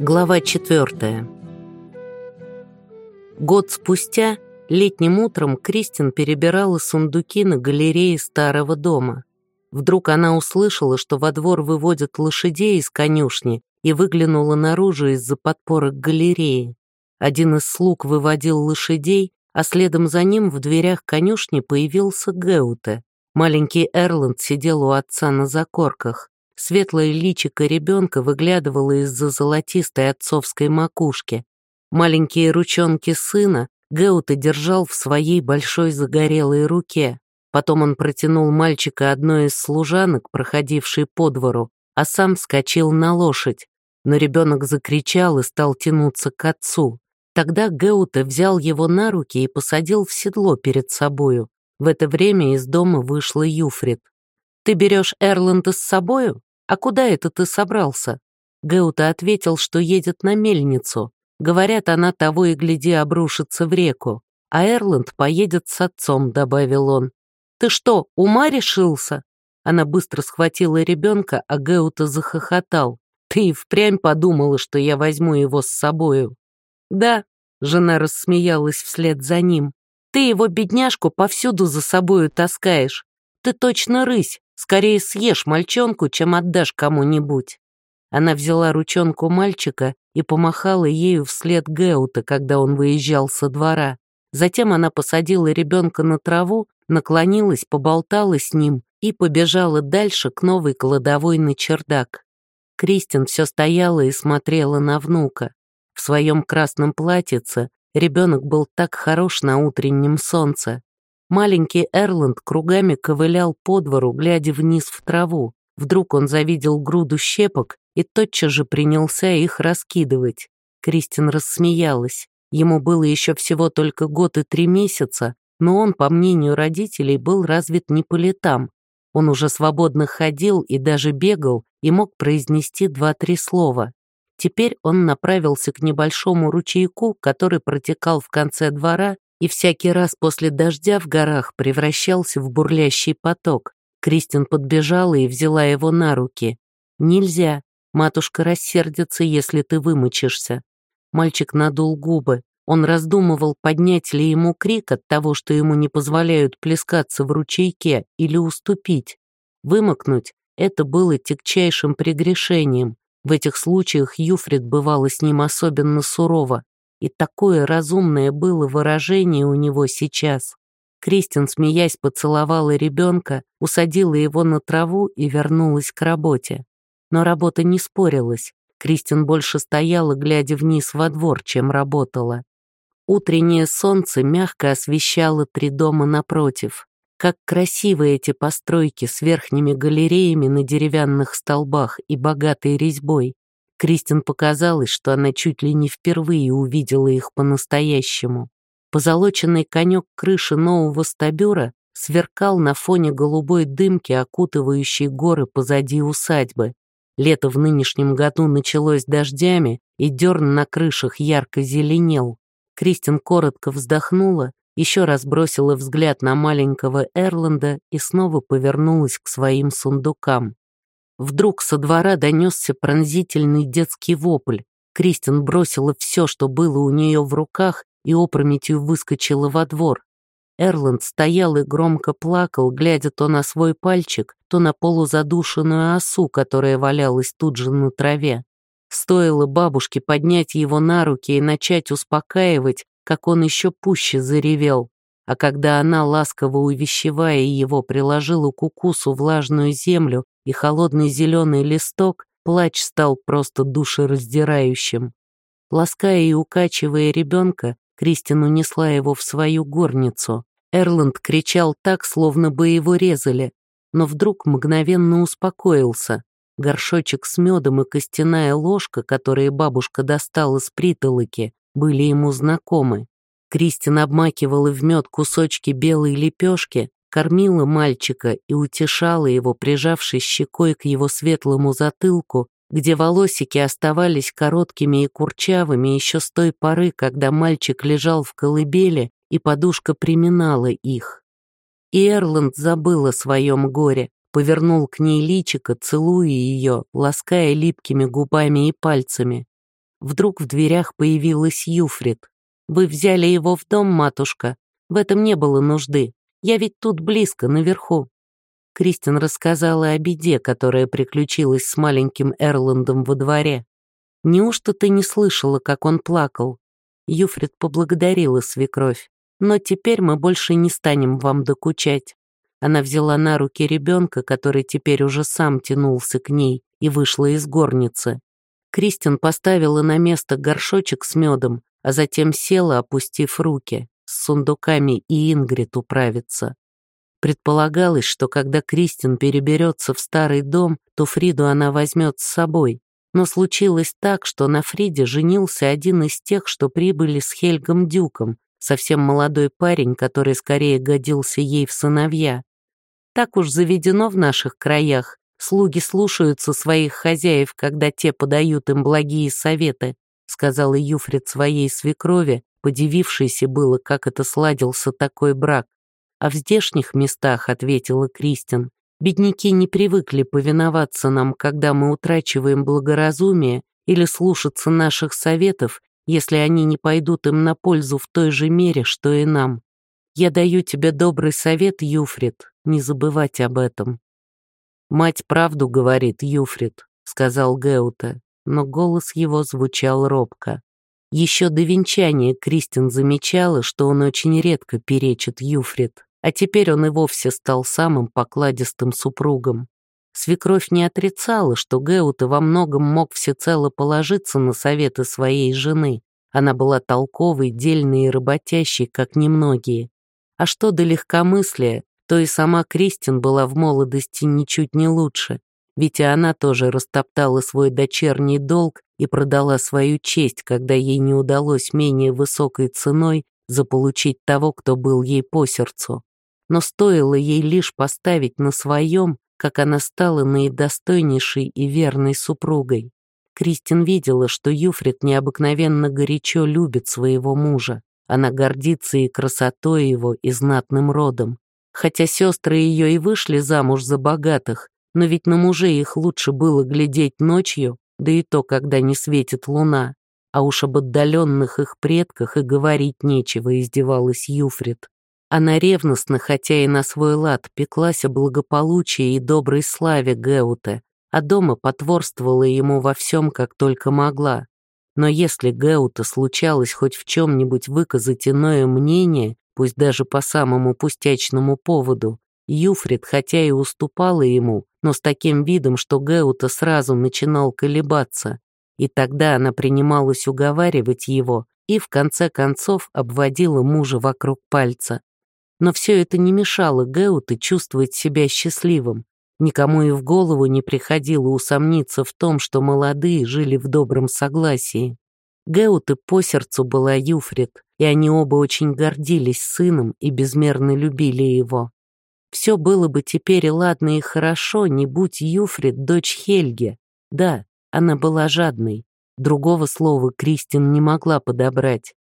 Глава четвертая. Год спустя, летним утром, Кристин перебирала сундуки на галерее старого дома. Вдруг она услышала, что во двор выводят лошадей из конюшни и выглянула наружу из-за подпорок галереи. Один из слуг выводил лошадей, а следом за ним в дверях конюшни появился Геуте. Маленький Эрланд сидел у отца на закорках. Светлое личико ребенка выглядывало из-за золотистой отцовской макушки. Маленькие ручонки сына Геута держал в своей большой загорелой руке. Потом он протянул мальчика одной из служанок, проходившей по двору, а сам скочил на лошадь. Но ребенок закричал и стал тянуться к отцу. Тогда Геута взял его на руки и посадил в седло перед собою. В это время из дома вышла Юфрид. «Ты берешь Эрланда с собою?» «А куда это ты собрался?» Геута ответил, что едет на мельницу. Говорят, она того и гляди обрушится в реку. А Эрланд поедет с отцом, добавил он. «Ты что, ума решился?» Она быстро схватила ребенка, а Геута захохотал. «Ты и впрямь подумала, что я возьму его с собою?» «Да», — жена рассмеялась вслед за ним. «Ты его, бедняжку, повсюду за собою таскаешь. Ты точно рысь, Скорее съешь мальчонку, чем отдашь кому-нибудь». Она взяла ручонку мальчика и помахала ею вслед Геута, когда он выезжал со двора. Затем она посадила ребенка на траву, наклонилась, поболтала с ним и побежала дальше к новой кладовой на чердак. Кристин все стояла и смотрела на внука. В своем красном платьице ребенок был так хорош на утреннем солнце. Маленький Эрланд кругами ковылял по двору, глядя вниз в траву. Вдруг он завидел груду щепок и тотчас же принялся их раскидывать. Кристин рассмеялась. Ему было еще всего только год и три месяца, но он, по мнению родителей, был развит не по летам. Он уже свободно ходил и даже бегал и мог произнести два-три слова. Теперь он направился к небольшому ручейку, который протекал в конце двора и всякий раз после дождя в горах превращался в бурлящий поток. Кристин подбежала и взяла его на руки. «Нельзя. Матушка рассердится, если ты вымочишься». Мальчик надул губы. Он раздумывал, поднять ли ему крик от того, что ему не позволяют плескаться в ручейке, или уступить. Вымокнуть — это было тягчайшим прегрешением. В этих случаях Юфрид бывала с ним особенно сурова. И такое разумное было выражение у него сейчас. Кристин, смеясь, поцеловала ребенка, усадила его на траву и вернулась к работе. Но работа не спорилась. Кристин больше стояла, глядя вниз во двор, чем работала. Утреннее солнце мягко освещало три дома напротив. Как красивы эти постройки с верхними галереями на деревянных столбах и богатой резьбой. Кристин показалось, что она чуть ли не впервые увидела их по-настоящему. Позолоченный конек крыши нового стабюра сверкал на фоне голубой дымки, окутывающей горы позади усадьбы. Лето в нынешнем году началось дождями, и дерн на крышах ярко зеленел. Кристин коротко вздохнула, еще раз бросила взгляд на маленького Эрланда и снова повернулась к своим сундукам. Вдруг со двора донесся пронзительный детский вопль. Кристин бросила все, что было у нее в руках, и опрометью выскочила во двор. Эрланд стоял и громко плакал, глядя то на свой пальчик, то на полузадушенную осу, которая валялась тут же на траве. Стоило бабушке поднять его на руки и начать успокаивать, как он еще пуще заревел. А когда она, ласково увещевая его, приложила к укусу влажную землю и холодный зеленый листок, плач стал просто душераздирающим. Лаская и укачивая ребенка, Кристин унесла его в свою горницу. Эрланд кричал так, словно бы его резали, но вдруг мгновенно успокоился. Горшочек с медом и костяная ложка, которые бабушка достала с притолоки, были ему знакомы. Кристин обмакивала в мед кусочки белой лепешки, кормила мальчика и утешала его, прижавшись щекой к его светлому затылку, где волосики оставались короткими и курчавыми еще с той поры, когда мальчик лежал в колыбели, и подушка приминала их. И Эрланд забыл о своем горе, повернул к ней личико, целуя ее, лаская липкими губами и пальцами. Вдруг в дверях появилась Юфрид. «Вы взяли его в дом, матушка? В этом не было нужды. Я ведь тут близко, наверху». Кристин рассказала о беде, которая приключилась с маленьким Эрландом во дворе. «Неужто ты не слышала, как он плакал?» Юфрид поблагодарила свекровь. «Но теперь мы больше не станем вам докучать». Она взяла на руки ребенка, который теперь уже сам тянулся к ней, и вышла из горницы. Кристин поставила на место горшочек с медом, а затем села, опустив руки. С сундуками и Ингрид управится. Предполагалось, что когда Кристин переберется в старый дом, то Фриду она возьмет с собой. Но случилось так, что на Фриде женился один из тех, что прибыли с Хельгом Дюком, совсем молодой парень, который скорее годился ей в сыновья. Так уж заведено в наших краях. Слуги слушаются своих хозяев, когда те подают им благие советы, сказала Юфрид своей свекрови, подивившейся было, как это сладился такой брак. А в здешних местах, ответила Кристин, бедняки не привыкли повиноваться нам, когда мы утрачиваем благоразумие или слушаться наших советов, если они не пойдут им на пользу в той же мере, что и нам. Я даю тебе добрый совет, Юфрид, не забывать об этом». «Мать правду говорит, Юфрид», — сказал Геута, но голос его звучал робко. Еще до венчания Кристин замечала, что он очень редко перечит Юфрид, а теперь он и вовсе стал самым покладистым супругом. Свекровь не отрицала, что Геута во многом мог всецело положиться на советы своей жены. Она была толковой, дельной и работящей, как немногие. А что до легкомыслия, то и сама Кристин была в молодости ничуть не лучше, ведь и она тоже растоптала свой дочерний долг и продала свою честь, когда ей не удалось менее высокой ценой заполучить того, кто был ей по сердцу. Но стоило ей лишь поставить на своем, как она стала наидостойнейшей и верной супругой. Кристин видела, что Юфрид необыкновенно горячо любит своего мужа. Она гордится и красотой его, и знатным родом хотя сестры ее и вышли замуж за богатых, но ведь на мужей их лучше было глядеть ночью, да и то, когда не светит луна. А уж об отдаленных их предках и говорить нечего, издевалась Юфрид. Она ревностно, хотя и на свой лад, пеклась о благополучии и доброй славе Геуте, а дома потворствовала ему во всем, как только могла. Но если Геута случалось хоть в чем-нибудь выказать иное мнение, пусть даже по самому пустячному поводу. Юфрид, хотя и уступала ему, но с таким видом, что Геута сразу начинал колебаться. И тогда она принималась уговаривать его и, в конце концов, обводила мужа вокруг пальца. Но все это не мешало Геуте чувствовать себя счастливым. Никому и в голову не приходило усомниться в том, что молодые жили в добром согласии. Геуте по сердцу была Юфрид, и они оба очень гордились сыном и безмерно любили его. Все было бы теперь ладно и хорошо, не будь Юфрид дочь Хельги. Да, она была жадной. Другого слова Кристин не могла подобрать.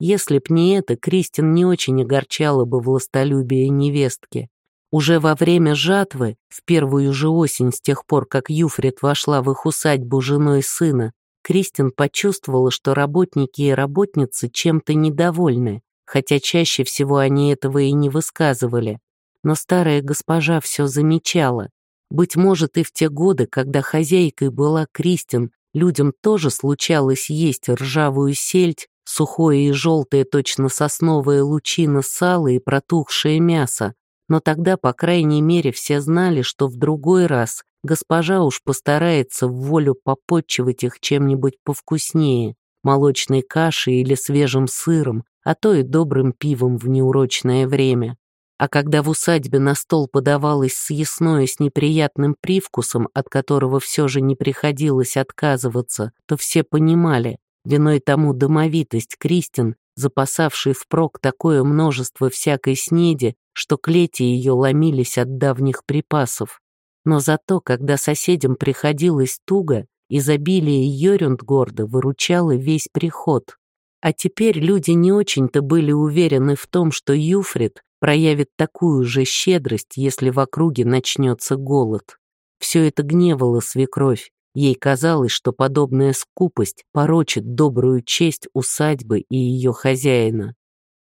Если б не это, Кристин не очень огорчала бы властолюбие невестки. Уже во время жатвы, в первую же осень с тех пор, как Юфрид вошла в их усадьбу женой сына, Кристин почувствовала, что работники и работницы чем-то недовольны, хотя чаще всего они этого и не высказывали. Но старая госпожа все замечала. Быть может, и в те годы, когда хозяйкой была Кристин, людям тоже случалось есть ржавую сельдь, сухое и желтое точно сосновое лучина сало и протухшее мясо. Но тогда, по крайней мере, все знали, что в другой раз Госпожа уж постарается в волю попотчевать их чем-нибудь повкуснее, молочной кашей или свежим сыром, а то и добрым пивом в неурочное время. А когда в усадьбе на стол подавалось съестное с неприятным привкусом, от которого все же не приходилось отказываться, то все понимали, виной тому домовитость Кристин, запасавший впрок такое множество всякой снеди, что клети ее ломились от давних припасов. Но зато, когда соседям приходилось туго, изобилие Йорюндгорда выручало весь приход. А теперь люди не очень-то были уверены в том, что Юфрид проявит такую же щедрость, если в округе начнется голод. Все это гневало свекровь, Ей казалось, что подобная скупость порочит добрую честь усадьбы и ее хозяина.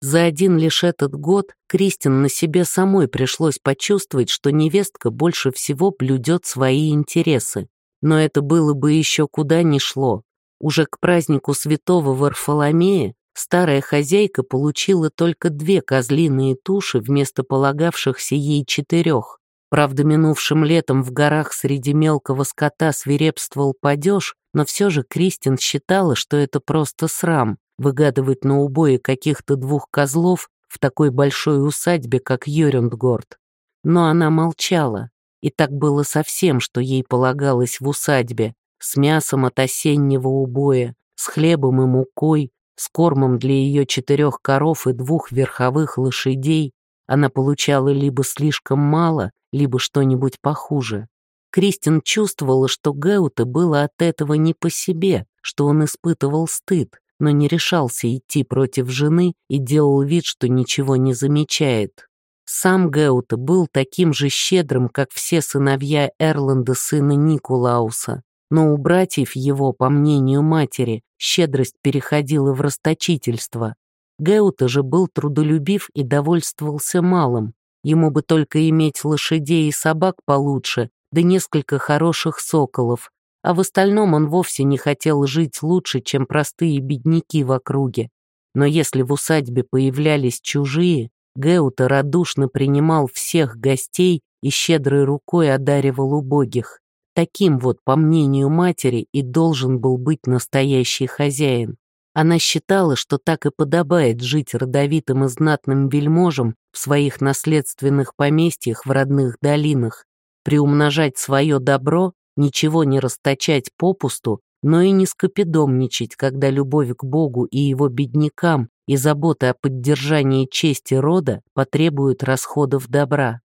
За один лишь этот год Кристин на себе самой пришлось почувствовать, что невестка больше всего блюдет свои интересы. Но это было бы еще куда ни шло. Уже к празднику святого Варфоломея старая хозяйка получила только две козлиные туши вместо полагавшихся ей четырех. Правда, минувшим летом в горах среди мелкого скота свирепствовал падеж, но все же Кристин считала, что это просто срам выгадывать на убое каких-то двух козлов в такой большой усадьбе, как Йорюндгорд. Но она молчала, и так было совсем, что ей полагалось в усадьбе, с мясом от осеннего убоя, с хлебом и мукой, с кормом для ее четырех коров и двух верховых лошадей, она получала либо слишком мало, либо что-нибудь похуже. Кристин чувствовала, что Геуте было от этого не по себе, что он испытывал стыд, но не решался идти против жены и делал вид, что ничего не замечает. Сам Геуте был таким же щедрым, как все сыновья Эрланда сына Никулауса, но у братьев его, по мнению матери, щедрость переходила в расточительство. Геута же был трудолюбив и довольствовался малым. Ему бы только иметь лошадей и собак получше, да несколько хороших соколов, а в остальном он вовсе не хотел жить лучше, чем простые бедняки в округе. Но если в усадьбе появлялись чужие, Геута радушно принимал всех гостей и щедрой рукой одаривал убогих. Таким вот, по мнению матери, и должен был быть настоящий хозяин. Она считала, что так и подобает жить родовитым и знатным вельможам в своих наследственных поместьях в родных долинах, приумножать свое добро, ничего не расточать попусту, но и не скопидомничать, когда любовь к Богу и его беднякам и забота о поддержании чести рода потребуют расходов добра.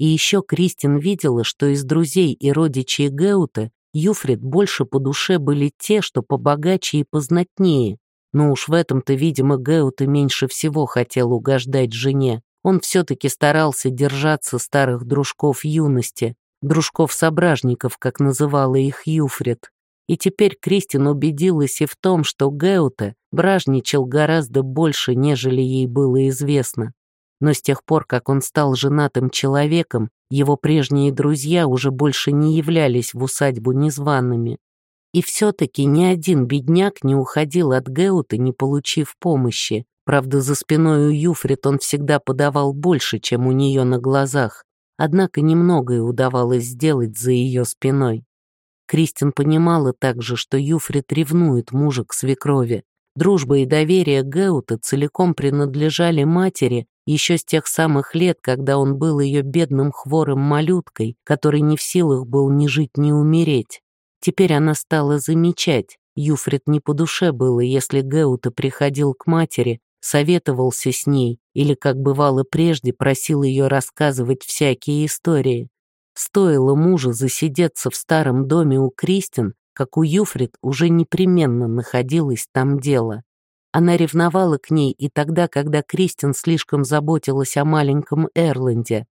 И еще Кристин видела, что из друзей и родичей Геута Юфрид больше по душе были те, что побогаче и познатнее. Но уж в этом-то, видимо, Геут и меньше всего хотел угождать жене. Он все-таки старался держаться старых дружков юности, дружков-сображников, как называла их Юфрид. И теперь Кристин убедилась и в том, что Геуте бражничал гораздо больше, нежели ей было известно. Но с тех пор, как он стал женатым человеком, его прежние друзья уже больше не являлись в усадьбу незваными. И все-таки ни один бедняк не уходил от Геута, не получив помощи. Правда, за спиной у Юфрит он всегда подавал больше, чем у нее на глазах. Однако немногое удавалось сделать за ее спиной. Кристин понимала также, что Юфрит ревнует мужа к свекрови. Дружба и доверие Геута целиком принадлежали матери еще с тех самых лет, когда он был ее бедным хворым малюткой, который не в силах был ни жить, ни умереть. Теперь она стала замечать, Юфрид не по душе было, если Геута приходил к матери, советовался с ней или, как бывало прежде, просил ее рассказывать всякие истории. Стоило мужу засидеться в старом доме у Кристин, как у Юфрид уже непременно находилось там дело. Она ревновала к ней и тогда, когда Кристин слишком заботилась о маленьком Эрланде.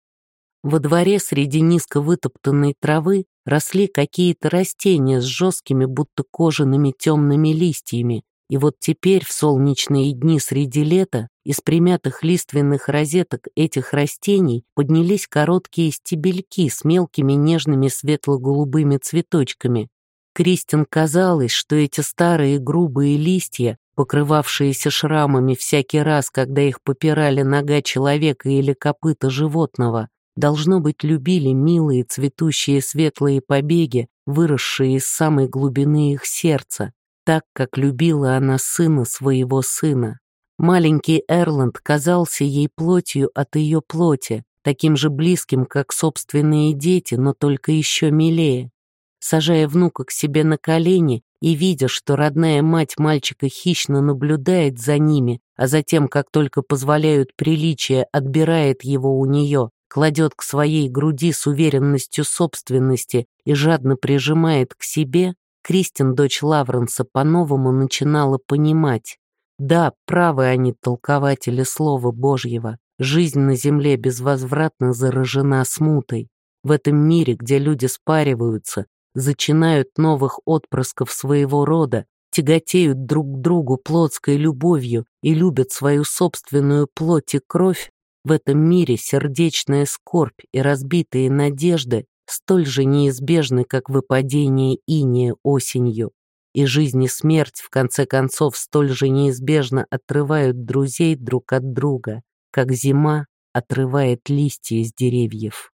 Во дворе среди низко вытоптанной травы росли какие-то растения с жесткими, будто кожаными темными листьями, и вот теперь, в солнечные дни среди лета, из примятых лиственных розеток этих растений поднялись короткие стебельки с мелкими нежными светло-голубыми цветочками. Кристин казалось, что эти старые грубые листья, покрывавшиеся шрамами всякий раз, когда их попирали нога человека или копыта животного, Должно быть, любили милые цветущие светлые побеги, выросшие из самой глубины их сердца, так, как любила она сына своего сына. Маленький Эрланд казался ей плотью от ее плоти, таким же близким, как собственные дети, но только еще милее. Сажая внука к себе на колени и видя, что родная мать мальчика хищно наблюдает за ними, а затем, как только позволяют приличия, отбирает его у нее, кладет к своей груди с уверенностью собственности и жадно прижимает к себе, Кристин, дочь Лавренса, по-новому начинала понимать. Да, правы они, толкователи Слова Божьего. Жизнь на земле безвозвратно заражена смутой. В этом мире, где люди спариваются, зачинают новых отпрысков своего рода, тяготеют друг к другу плотской любовью и любят свою собственную плоть и кровь, в этом мире сердечная скорбь и разбитые надежды столь же неизбежны, как выпадение иния осенью, и жизнь и смерть, в конце концов, столь же неизбежно отрывают друзей друг от друга, как зима отрывает листья из деревьев.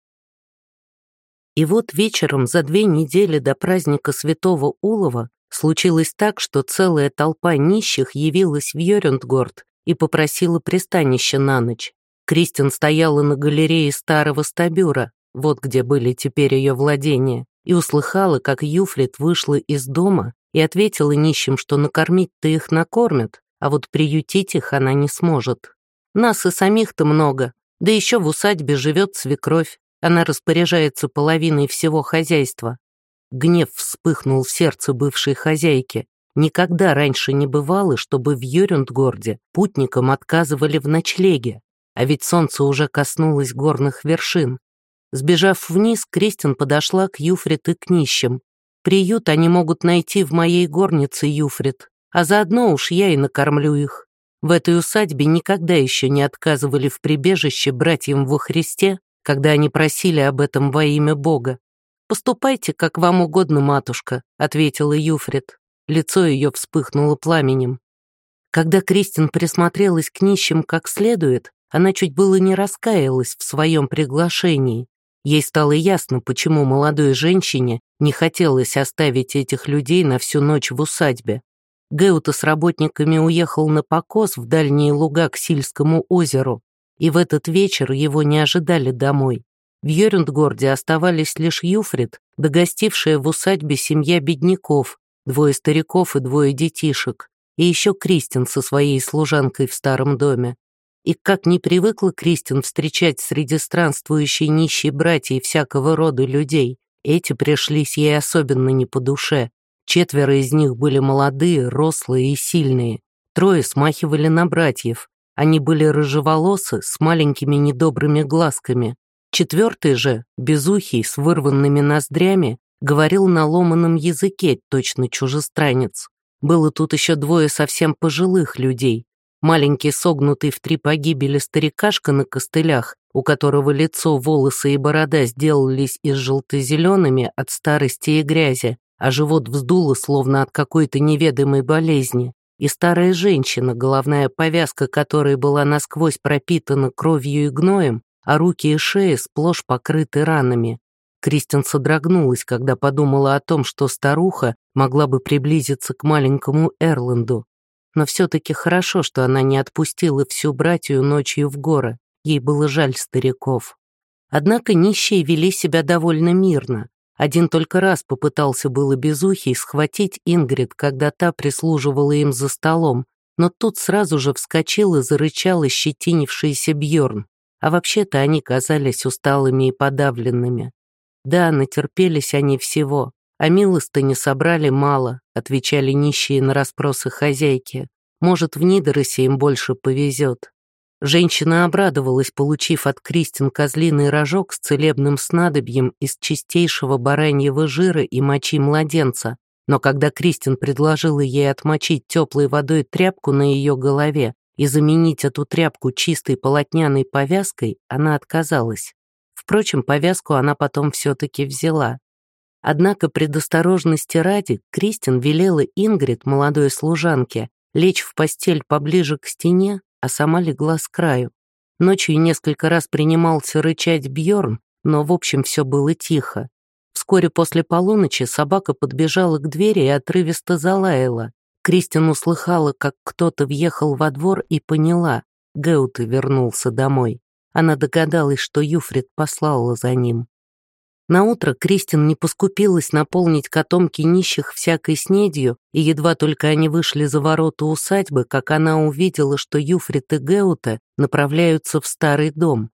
И вот вечером за две недели до праздника Святого Улова случилось так, что целая толпа нищих явилась в Йорюндгорд и попросила пристанища на ночь. Кристин стояла на галерее старого стабюра, вот где были теперь ее владения, и услыхала, как Юфрид вышла из дома и ответила нищим, что накормить-то их накормят, а вот приютить их она не сможет. Нас и самих-то много, да еще в усадьбе живет свекровь, она распоряжается половиной всего хозяйства. Гнев вспыхнул в сердце бывшей хозяйки. Никогда раньше не бывало, чтобы в Йорюндгорде путникам отказывали в ночлеге, а ведь солнце уже коснулось горных вершин. Сбежав вниз, Кристин подошла к Юфрит и к нищим. «Приют они могут найти в моей горнице, Юфрит, а заодно уж я и накормлю их. В этой усадьбе никогда еще не отказывали в прибежище братьям во Христе когда они просили об этом во имя Бога. «Поступайте, как вам угодно, матушка», — ответила Юфрид. Лицо ее вспыхнуло пламенем. Когда Кристин присмотрелась к нищим как следует, она чуть было не раскаялась в своем приглашении. Ей стало ясно, почему молодой женщине не хотелось оставить этих людей на всю ночь в усадьбе. Геута с работниками уехал на покос в дальние луга к Сильскому озеру, и в этот вечер его не ожидали домой. В Йорюндгорде оставались лишь Юфрид, догостившая в усадьбе семья бедняков, двое стариков и двое детишек, и еще Кристин со своей служанкой в старом доме. И как не привыкла Кристин встречать среди странствующей нищей братьев всякого рода людей, эти пришлись ей особенно не по душе. Четверо из них были молодые, рослые и сильные. Трое смахивали на братьев, они были рыжеволосы с маленькими недобрыми глазками. Четвертый же, безухий, с вырванными ноздрями, говорил на ломаном языке, точно чужестранец. Было тут еще двое совсем пожилых людей. Маленький согнутый в три погибели старикашка на костылях, у которого лицо, волосы и борода сделались из желто-зелеными от старости и грязи, а живот вздуло, словно от какой-то неведомой болезни и старая женщина, головная повязка которой была насквозь пропитана кровью и гноем, а руки и шея сплошь покрыты ранами. Кристин содрогнулась, когда подумала о том, что старуха могла бы приблизиться к маленькому Эрланду. Но все-таки хорошо, что она не отпустила всю братью ночью в горы. Ей было жаль стариков. Однако нищие вели себя довольно мирно. Один только раз попытался было безухий схватить Ингрид, когда та прислуживала им за столом, но тут сразу же вскочил и зарычал ощетинившийся Бьорн. А вообще-то они казались усталыми и подавленными. Да, натерпелись они всего, а милостыни собрали мало, отвечали нищие на расспросы хозяйки. Может, в Нидоросе им больше повезет. Женщина обрадовалась, получив от Кристин козлиный рожок с целебным снадобьем из чистейшего бараньего жира и мочи младенца. Но когда Кристин предложила ей отмочить теплой водой тряпку на ее голове и заменить эту тряпку чистой полотняной повязкой, она отказалась. Впрочем, повязку она потом все-таки взяла. Однако предосторожности ради Кристин велела Ингрид, молодой служанке, лечь в постель поближе к стене, а сама легла с краю. Ночью несколько раз принимался рычать Бьорн, но в общем все было тихо. Вскоре после полуночи собака подбежала к двери и отрывисто залаяла. Кристин услыхала, как кто-то въехал во двор и поняла, Геута вернулся домой. Она догадалась, что Юфрид послала за ним. Наутро Кристин не поскупилась наполнить котомки нищих всякой снедью, и едва только они вышли за ворота усадьбы, как она увидела, что Юфрит и Геута направляются в старый дом.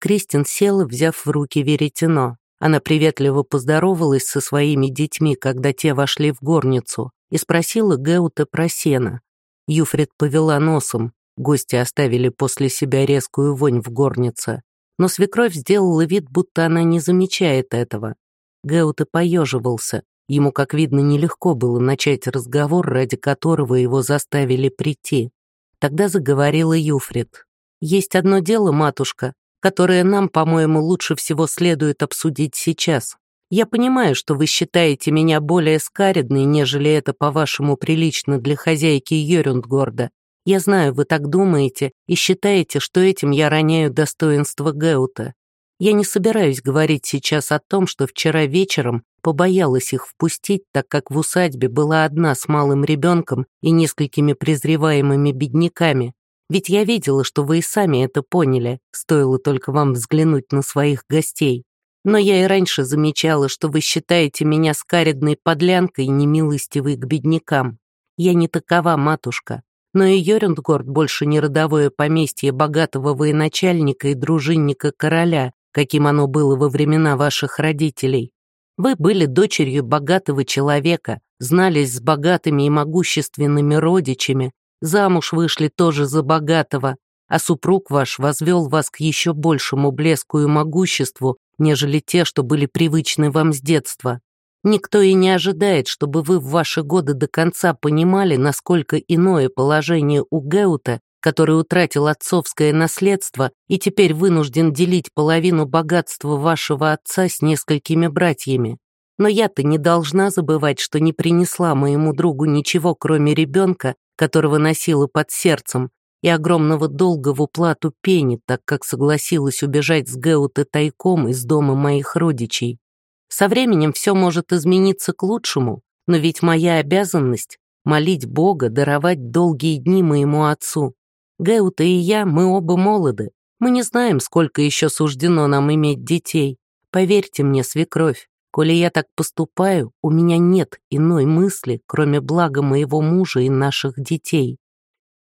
Кристин села, взяв в руки веретено. Она приветливо поздоровалась со своими детьми, когда те вошли в горницу, и спросила Геута про сено. Юфрид повела носом, гости оставили после себя резкую вонь в горнице но свекровь сделала вид, будто она не замечает этого. Геуте поеживался. Ему, как видно, нелегко было начать разговор, ради которого его заставили прийти. Тогда заговорила Юфрид. «Есть одно дело, матушка, которое нам, по-моему, лучше всего следует обсудить сейчас. Я понимаю, что вы считаете меня более скаридной, нежели это, по-вашему, прилично для хозяйки Йорюндгорда. Я знаю, вы так думаете и считаете, что этим я роняю достоинство Геута. Я не собираюсь говорить сейчас о том, что вчера вечером побоялась их впустить, так как в усадьбе была одна с малым ребенком и несколькими презреваемыми бедняками. Ведь я видела, что вы и сами это поняли, стоило только вам взглянуть на своих гостей. Но я и раньше замечала, что вы считаете меня скаридной подлянкой и немилостивой к беднякам. Я не такова, матушка. Но и Йорюндгорд больше не родовое поместье богатого военачальника и дружинника короля, каким оно было во времена ваших родителей. Вы были дочерью богатого человека, знались с богатыми и могущественными родичами, замуж вышли тоже за богатого, а супруг ваш возвел вас к еще большему блеску и могуществу, нежели те, что были привычны вам с детства. Никто и не ожидает, чтобы вы в ваши годы до конца понимали, насколько иное положение у Геута, который утратил отцовское наследство и теперь вынужден делить половину богатства вашего отца с несколькими братьями. Но я-то не должна забывать, что не принесла моему другу ничего, кроме ребенка, которого носила под сердцем, и огромного долга в уплату пени, так как согласилась убежать с Геута тайком из дома моих родичей. Со временем все может измениться к лучшему, но ведь моя обязанность — молить Бога даровать долгие дни моему отцу, Геута и я, мы оба молоды. Мы не знаем, сколько еще суждено нам иметь детей. Поверьте мне, свекровь, коли я так поступаю, у меня нет иной мысли, кроме блага моего мужа и наших детей.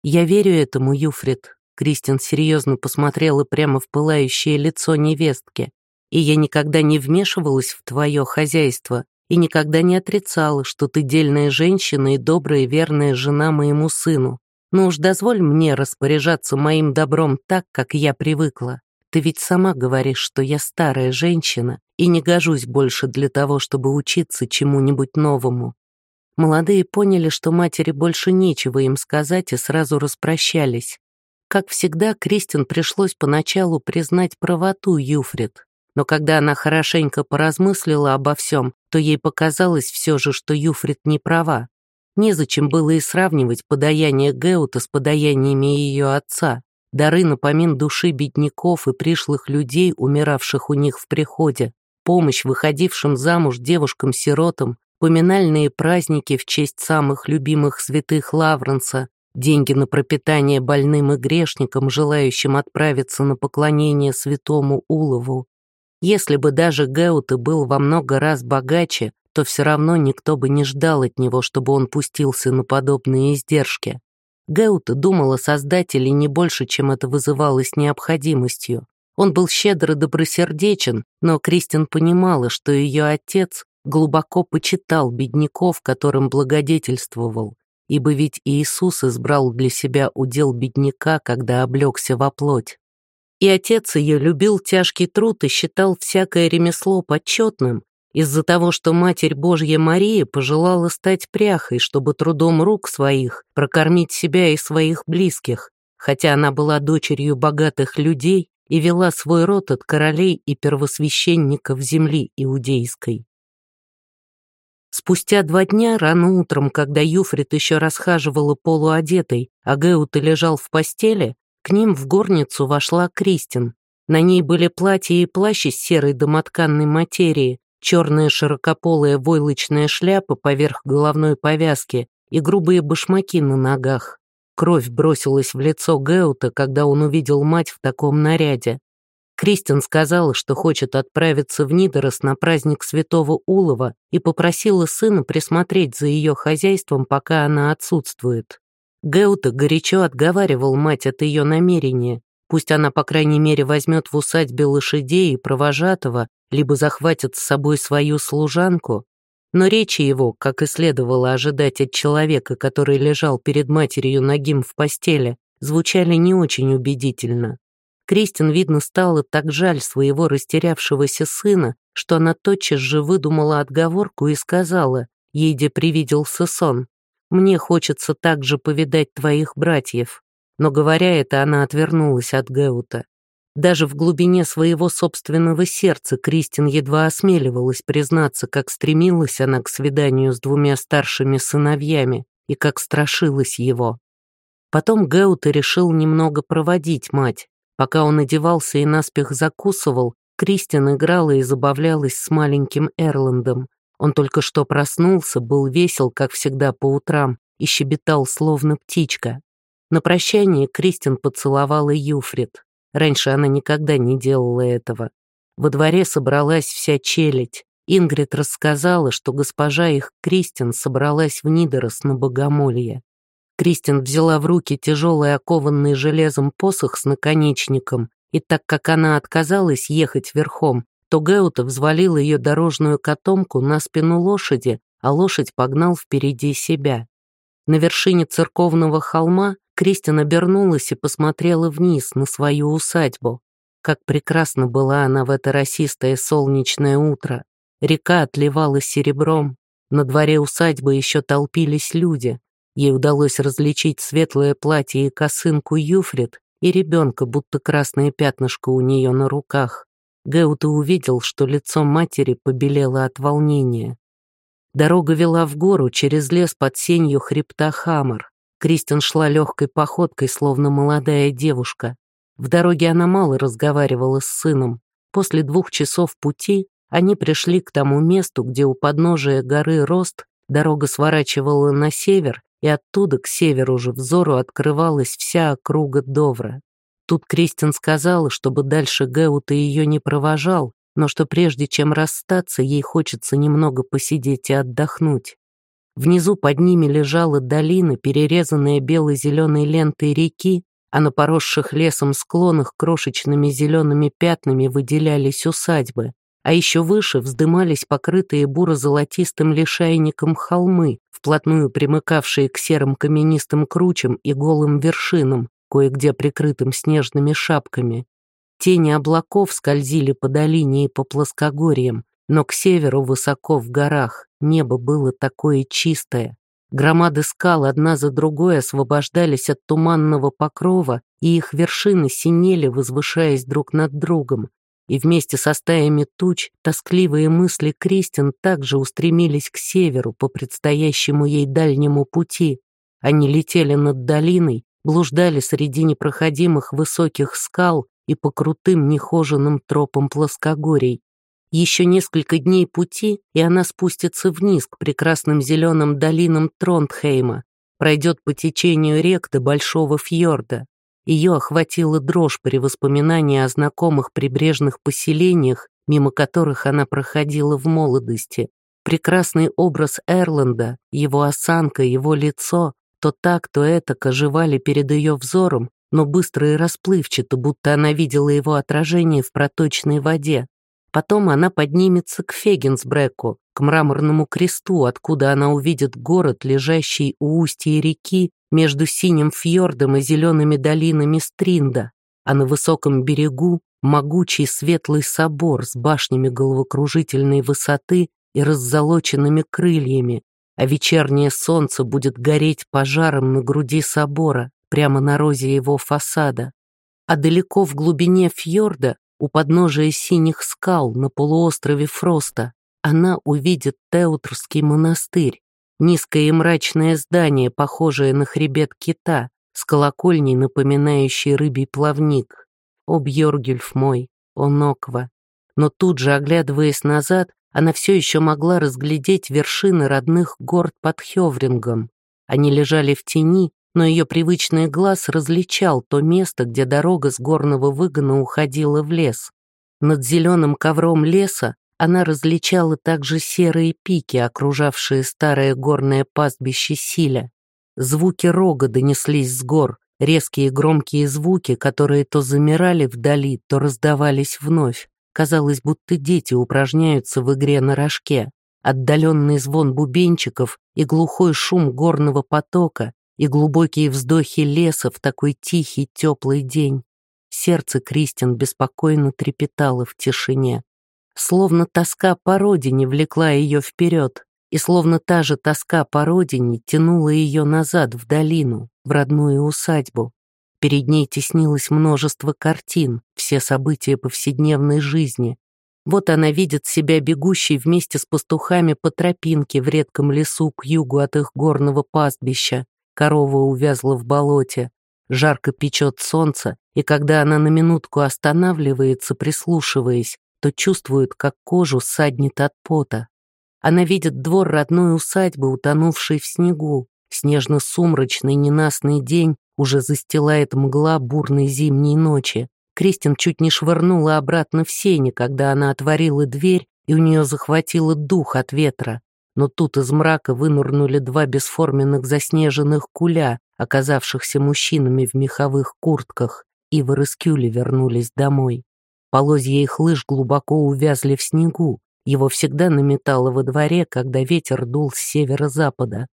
Я верю этому, Юфрид. Кристин серьезно посмотрела прямо в пылающее лицо невестки. И я никогда не вмешивалась в твое хозяйство и никогда не отрицала, что ты дельная женщина и добрая верная жена моему сыну. Но уж дозволь мне распоряжаться моим добром так, как я привыкла. Ты ведь сама говоришь, что я старая женщина и не гожусь больше для того, чтобы учиться чему-нибудь новому». Молодые поняли, что матери больше нечего им сказать и сразу распрощались. Как всегда, Кристин пришлось поначалу признать правоту Юфрид, но когда она хорошенько поразмыслила обо всем, то ей показалось все же, что Юфрид не права. Незачем было и сравнивать подаяние Геута с подаяниями ее отца, дары напомин души бедняков и пришлых людей, умиравших у них в приходе, помощь выходившим замуж девушкам-сиротам, поминальные праздники в честь самых любимых святых Лавренса, деньги на пропитание больным и грешникам, желающим отправиться на поклонение святому Улову. Если бы даже Геут был во много раз богаче, то все равно никто бы не ждал от него, чтобы он пустился на подобные издержки. Геута думал о создателе не больше, чем это вызывалось необходимостью. Он был щедр и добросердечен, но Кристин понимала, что ее отец глубоко почитал бедняков, которым благодетельствовал, ибо ведь Иисус избрал для себя удел бедняка, когда облегся во плоть. И отец ее любил тяжкий труд и считал всякое ремесло почетным, из-за того, что Матерь Божья Мария пожелала стать пряхой, чтобы трудом рук своих прокормить себя и своих близких, хотя она была дочерью богатых людей и вела свой род от королей и первосвященников земли иудейской. Спустя два дня, рано утром, когда Юфрит еще расхаживала полуодетой, а Геута лежал в постели, к ним в горницу вошла Кристин. На ней были платья и плащ из серой домотканной материи, черная широкополая войлочная шляпа поверх головной повязки и грубые башмаки на ногах. Кровь бросилась в лицо Геута, когда он увидел мать в таком наряде. Кристин сказала, что хочет отправиться в Нидорос на праздник Святого Улова и попросила сына присмотреть за ее хозяйством, пока она отсутствует. Геута горячо отговаривал мать от ее намерения. Пусть она, по крайней мере, возьмет в усадьбе лошадей и провожатого, либо захватит с собой свою служанку, но речи его, как и следовало ожидать от человека, который лежал перед матерью ногим в постели, звучали не очень убедительно. Кристин, видно, стало так жаль своего растерявшегося сына, что она тотчас же выдумала отговорку и сказала, ей где привиделся сон, «Мне хочется также повидать твоих братьев». Но говоря это, она отвернулась от Геута. Даже в глубине своего собственного сердца Кристин едва осмеливалась признаться, как стремилась она к свиданию с двумя старшими сыновьями и как страшилась его. Потом Геута решил немного проводить мать. Пока он одевался и наспех закусывал, Кристин играла и забавлялась с маленьким Эрландом. Он только что проснулся, был весел, как всегда по утрам, и щебетал, словно птичка. На прощание Кристин поцеловала Юфрид. Раньше она никогда не делала этого. Во дворе собралась вся челядь. Ингрид рассказала, что госпожа их Кристин собралась в Нидорос на богомолье. Кристин взяла в руки тяжелый окованный железом посох с наконечником, и так как она отказалась ехать верхом, то Геута взвалил ее дорожную котомку на спину лошади, а лошадь погнал впереди себя. На вершине церковного холма Кристин обернулась и посмотрела вниз на свою усадьбу. Как прекрасно была она в это росистое солнечное утро. Река отливала серебром. На дворе усадьбы еще толпились люди. Ей удалось различить светлое платье и косынку Юфрид и ребенка, будто красное пятнышко у нее на руках. Геута увидел, что лицо матери побелело от волнения. Дорога вела в гору через лес под сенью хребта Хамар. Кристин шла легкой походкой, словно молодая девушка. В дороге она мало разговаривала с сыном. После двух часов пути они пришли к тому месту, где у подножия горы Рост дорога сворачивала на север, и оттуда к северу же взору открывалась вся округа Довра. Тут Кристин сказала, чтобы дальше Геута ее не провожал, но что прежде чем расстаться, ей хочется немного посидеть и отдохнуть. Внизу под ними лежала долина, перерезанная бело-зеленой лентой реки, а на поросших лесом склонах крошечными зелеными пятнами выделялись усадьбы. А еще выше вздымались покрытые буро-золотистым лишайником холмы, вплотную примыкавшие к серым каменистым кручам и голым вершинам, кое-где прикрытым снежными шапками. Тени облаков скользили по долине и по плоскогорьям, но к северу, высоко в горах, небо было такое чистое. Громады скал одна за другой освобождались от туманного покрова, и их вершины синели, возвышаясь друг над другом. И вместе со стаями туч тоскливые мысли Кристин также устремились к северу по предстоящему ей дальнему пути. Они летели над долиной, блуждали среди непроходимых высоких скал и по крутым нехоженным тропам плоскогорий. Еще несколько дней пути, и она спустится вниз к прекрасным зеленым долинам Тронтхейма, пройдет по течению рек до Большого фьорда. Ее охватила дрожь при воспоминании о знакомых прибрежных поселениях, мимо которых она проходила в молодости. Прекрасный образ Эрланда, его осанка, его лицо, то так, то это оживали перед ее взором, но быстро и расплывчато, будто она видела его отражение в проточной воде. Потом она поднимется к Фегенсбреку, к мраморному кресту, откуда она увидит город, лежащий у устья реки между синим фьордом и зелеными долинами Стринда, а на высоком берегу могучий светлый собор с башнями головокружительной высоты и раззолоченными крыльями, а вечернее солнце будет гореть пожаром на груди собора, прямо на розе его фасада. А далеко в глубине фьорда у подножия синих скал на полуострове Фроста она увидит Теутрский монастырь, низкое и мрачное здание, похожее на хребет кита, с колокольней, напоминающей рыбий плавник. О, Бьоргюльф мой, о, Ноква! Но тут же, оглядываясь назад, она все еще могла разглядеть вершины родных гор под Хеврингом. Они лежали в тени, но ее привычный глаз различал то место, где дорога с горного выгона уходила в лес. Над зеленым ковром леса она различала также серые пики, окружавшие старое горное пастбище Силя. Звуки рога донеслись с гор, резкие громкие звуки, которые то замирали вдали, то раздавались вновь. Казалось, будто дети упражняются в игре на рожке. Отдаленный звон бубенчиков и глухой шум горного потока и глубокие вздохи леса в такой тихий, теплый день. Сердце Кристин беспокойно трепетало в тишине. Словно тоска по родине влекла ее вперед, и словно та же тоска по родине тянула ее назад в долину, в родную усадьбу. Перед ней теснилось множество картин, все события повседневной жизни. Вот она видит себя бегущей вместе с пастухами по тропинке в редком лесу к югу от их горного пастбища. Корова увязла в болоте. Жарко печет солнце, и когда она на минутку останавливается, прислушиваясь, то чувствует, как кожу саднет от пота. Она видит двор родной усадьбы, утонувшей в снегу. Снежно-сумрачный ненастный день уже застилает мгла бурной зимней ночи. Кристин чуть не швырнула обратно в сени, когда она отворила дверь, и у нее захватило дух от ветра. Но тут из мрака вынурнули два бесформенных заснеженных куля, оказавшихся мужчинами в меховых куртках. Ивар и Скюли вернулись домой. Полозья их лыж глубоко увязли в снегу. Его всегда наметало во дворе, когда ветер дул с северо-запада.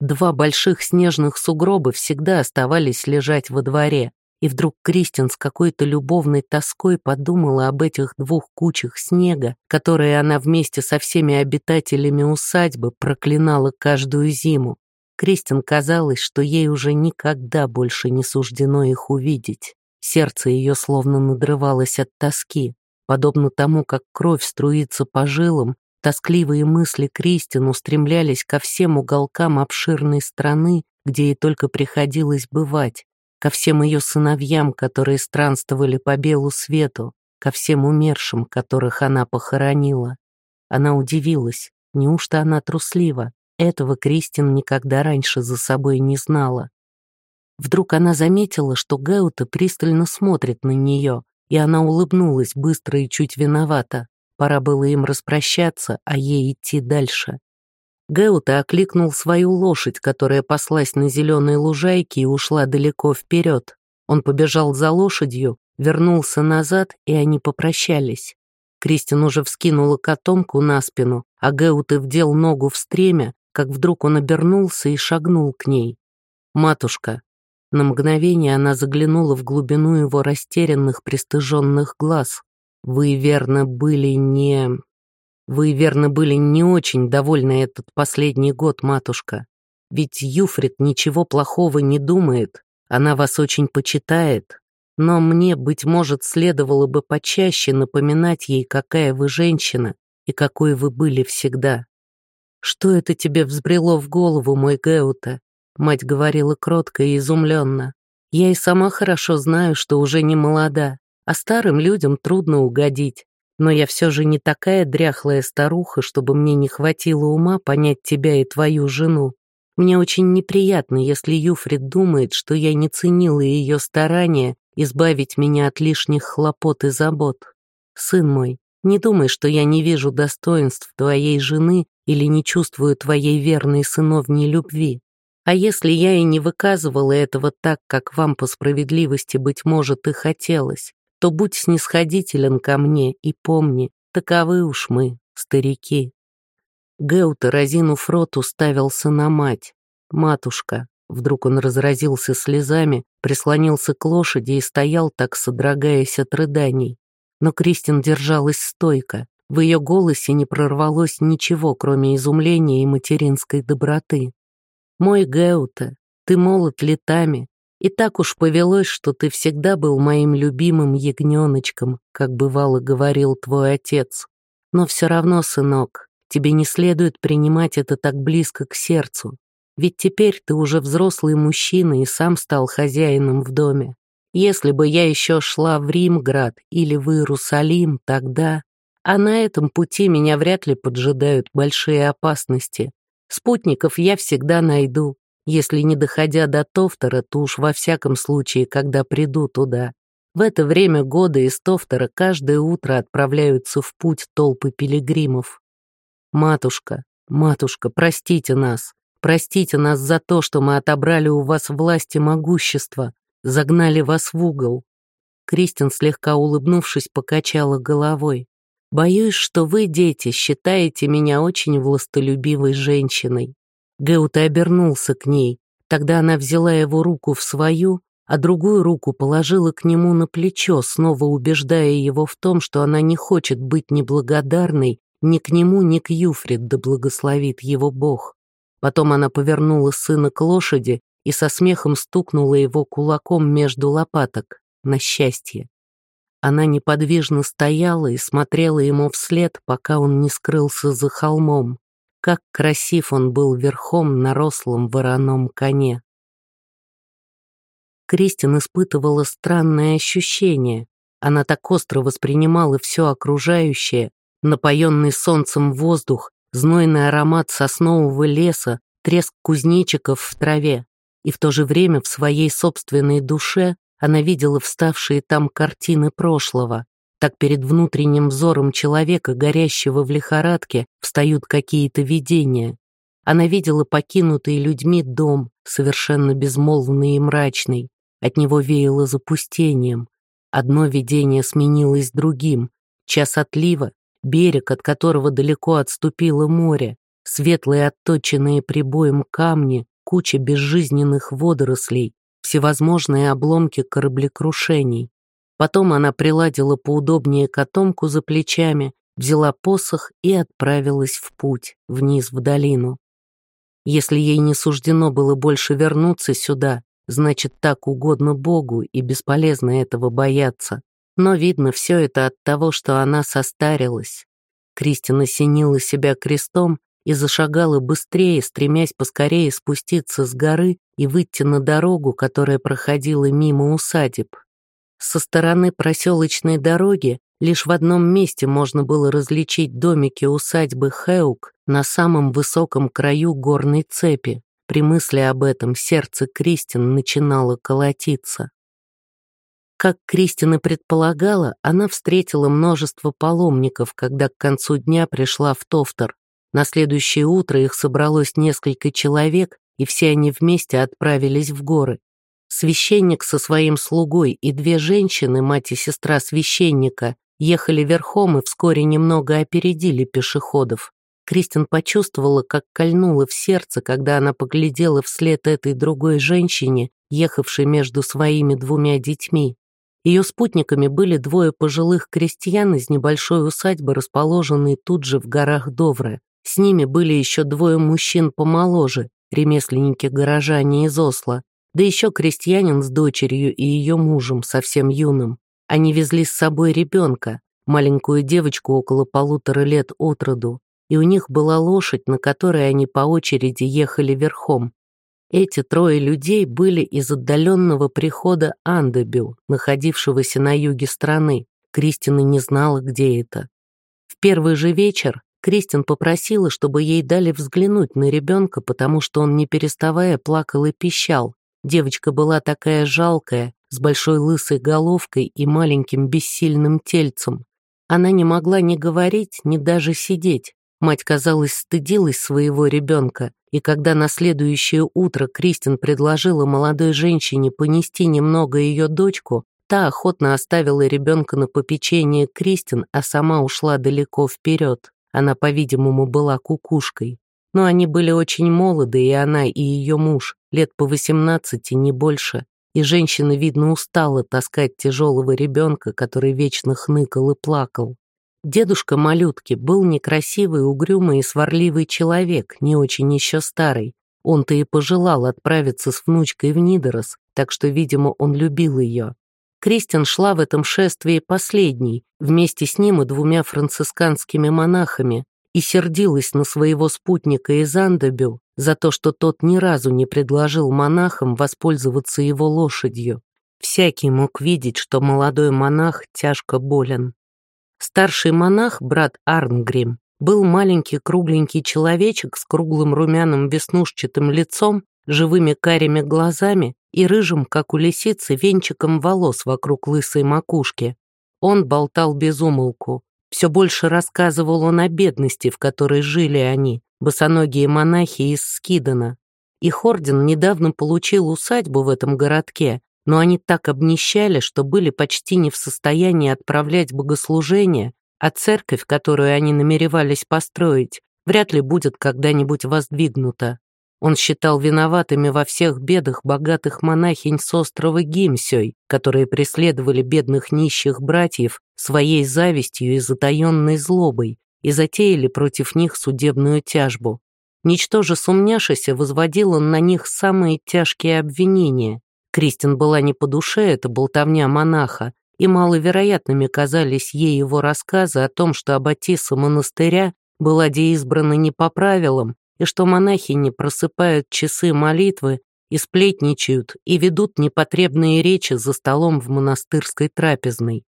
Два больших снежных сугроба всегда оставались лежать во дворе, и вдруг Кристин с какой-то любовной тоской подумала об этих двух кучах снега, которые она вместе со всеми обитателями усадьбы проклинала каждую зиму. Кристин казалось, что ей уже никогда больше не суждено их увидеть. Сердце ее словно надрывалось от тоски. Подобно тому, как кровь струится по жилам, тоскливые мысли Кристин устремлялись ко всем уголкам обширной страны, где ей только приходилось бывать, ко всем ее сыновьям, которые странствовали по белу свету, ко всем умершим, которых она похоронила. Она удивилась, неужто она труслива? Этого Кристин никогда раньше за собой не знала. Вдруг она заметила, что Гаута пристально смотрит на нее, и она улыбнулась быстро и чуть виновата. Пора было им распрощаться, а ей идти дальше. Геута окликнул свою лошадь, которая паслась на зеленой лужайке и ушла далеко вперед. Он побежал за лошадью, вернулся назад, и они попрощались. Кристин уже вскинула котомку на спину, а Геуты вдел ногу в стремя, как вдруг он обернулся и шагнул к ней. «Матушка». На мгновение она заглянула в глубину его растерянных, пристыженных глаз. «Вы, верно, были не...» «Вы, верно, были не очень довольны этот последний год, матушка. Ведь Юфрид ничего плохого не думает, она вас очень почитает. Но мне, быть может, следовало бы почаще напоминать ей, какая вы женщина и какой вы были всегда. «Что это тебе взбрело в голову, мой Геута?» Мать говорила кротко и изумленно. «Я и сама хорошо знаю, что уже не молода, а старым людям трудно угодить. Но я все же не такая дряхлая старуха, чтобы мне не хватило ума понять тебя и твою жену. Мне очень неприятно, если Юфрид думает, что я не ценила ее старания избавить меня от лишних хлопот и забот. Сын мой, не думай, что я не вижу достоинств твоей жены или не чувствую твоей верной сыновней любви. А если я и не выказывала этого так, как вам по справедливости, быть может, и хотелось, то будь снисходителен ко мне и помни, таковы уж мы, старики. Геута, разинув рот, уставился на мать. «Матушка». Вдруг он разразился слезами, прислонился к лошади и стоял так, содрогаясь от рыданий. Но Кристин держалась стойко. В ее голосе не прорвалось ничего, кроме изумления и материнской доброты. «Мой Геута, ты молод летами, и так уж повелось, что ты всегда был моим любимым ягненочком, как бывало говорил твой отец. Но все равно, сынок, тебе не следует принимать это так близко к сердцу, ведь теперь ты уже взрослый мужчина и сам стал хозяином в доме. Если бы я еще шла в Римград или в Иерусалим, тогда... А на этом пути меня вряд ли поджидают большие опасности. Спутников я всегда найду. Если не доходя до Тофтера, то уж во всяком случае, когда приду туда. В это время года из Тофтера каждое утро отправляются в путь толпы пилигримов. Матушка, матушка, простите нас. Простите нас за то, что мы отобрали у вас власть и могущество, загнали вас в угол. Кристин, слегка улыбнувшись, покачала головой. «Боюсь, что вы, дети, считаете меня очень властолюбивой женщиной». Геута обернулся к ней. Тогда она взяла его руку в свою, а другую руку положила к нему на плечо, снова убеждая его в том, что она не хочет быть неблагодарной ни к нему, ни к Юфрид, да благословит его Бог. Потом она повернула сына к лошади и со смехом стукнула его кулаком между лопаток, на счастье. Она неподвижно стояла и смотрела ему вслед, пока он не скрылся за холмом. Как красив он был верхом на рослом вороном коне. Кристин испытывала странное ощущение. Она так остро воспринимала все окружающее, напоенный солнцем воздух, знойный аромат соснового леса, треск кузнечиков в траве. И в то же время в своей собственной душе она видела вставшие там картины прошлого. Так перед внутренним взором человека, горящего в лихорадке, встают какие-то видения. Она видела покинутый людьми дом, совершенно безмолвный и мрачный. От него веяло запустением. Одно видение сменилось другим. Час отлива, берег, от которого далеко отступило море, светлые отточенные прибоем камни, куча безжизненных водорослей, всевозможные обломки кораблекрушений. Потом она приладила поудобнее котомку за плечами, взяла посох и отправилась в путь, вниз в долину. Если ей не суждено было больше вернуться сюда, значит, так угодно Богу и бесполезно этого бояться. Но видно все это от того, что она состарилась. Кристина осенила себя крестом и зашагала быстрее, стремясь поскорее спуститься с горы и выйти на дорогу, которая проходила мимо усадеб. Со стороны проселочной дороги лишь в одном месте можно было различить домики усадьбы Хеук на самом высоком краю горной цепи. При мысли об этом сердце Кристин начинало колотиться. Как Кристина предполагала, она встретила множество паломников, когда к концу дня пришла в Тофтер. На следующее утро их собралось несколько человек, и все они вместе отправились в горы. Священник со своим слугой и две женщины, мать и сестра священника, ехали верхом и вскоре немного опередили пешеходов. Кристин почувствовала, как кольнуло в сердце, когда она поглядела вслед этой другой женщине, ехавшей между своими двумя детьми. Ее спутниками были двое пожилых крестьян из небольшой усадьбы, расположенной тут же в горах Довре. С ними были еще двое мужчин помоложе, ремесленники-горожане из Осла, да еще крестьянин с дочерью и ее мужем, совсем юным. Они везли с собой ребенка, маленькую девочку около полутора лет от роду, и у них была лошадь, на которой они по очереди ехали верхом. Эти трое людей были из отдаленного прихода Андебю, находившегося на юге страны. Кристина не знала, где это. В первый же вечер Кристин попросила, чтобы ей дали взглянуть на ребенка, потому что он, не переставая, плакал и пищал, Девочка была такая жалкая, с большой лысой головкой и маленьким бессильным тельцем. Она не могла ни говорить, ни даже сидеть. Мать, казалось, стыдилась своего ребенка, и когда на следующее утро Кристин предложила молодой женщине понести немного ее дочку, та охотно оставила ребенка на попечение Кристин, а сама ушла далеко вперед. Она, по-видимому, была кукушкой. Но они были очень молоды, и она, и ее муж, лет по восемнадцати, не больше. И женщина, видно, устала таскать тяжелого ребенка, который вечно хныкал и плакал. Дедушка малютки был некрасивый, угрюмый и сварливый человек, не очень еще старый. Он-то и пожелал отправиться с внучкой в Нидорос, так что, видимо, он любил ее. Кристин шла в этом шествии последней, вместе с ним и двумя францисканскими монахами, и сердилась на своего спутника из Андебю за то, что тот ни разу не предложил монахам воспользоваться его лошадью. Всякий мог видеть, что молодой монах тяжко болен. Старший монах, брат Арнгрим, был маленький кругленький человечек с круглым румяным веснушчатым лицом, живыми карими глазами и рыжим, как у лисицы, венчиком волос вокруг лысой макушки. Он болтал без умолку, все больше рассказывал он о бедности, в которой жили они, босоногие монахи из Скидана. Их орден недавно получил усадьбу в этом городке, но они так обнищали, что были почти не в состоянии отправлять богослужения, а церковь, которую они намеревались построить, вряд ли будет когда-нибудь воздвигнута. Он считал виноватыми во всех бедах богатых монахинь с острова Гимсёй, которые преследовали бедных нищих братьев своей завистью и затаенной злобой и затеяли против них судебную тяжбу. Ничтоже сумняшися, возводил он на них самые тяжкие обвинения. Кристин была не по душе эта болтовня монаха, и маловероятными казались ей его рассказы о том, что аббатиса монастыря была деизбрана не по правилам, и что монахини просыпают часы молитвы и сплетничают и ведут непотребные речи за столом в монастырской трапезной.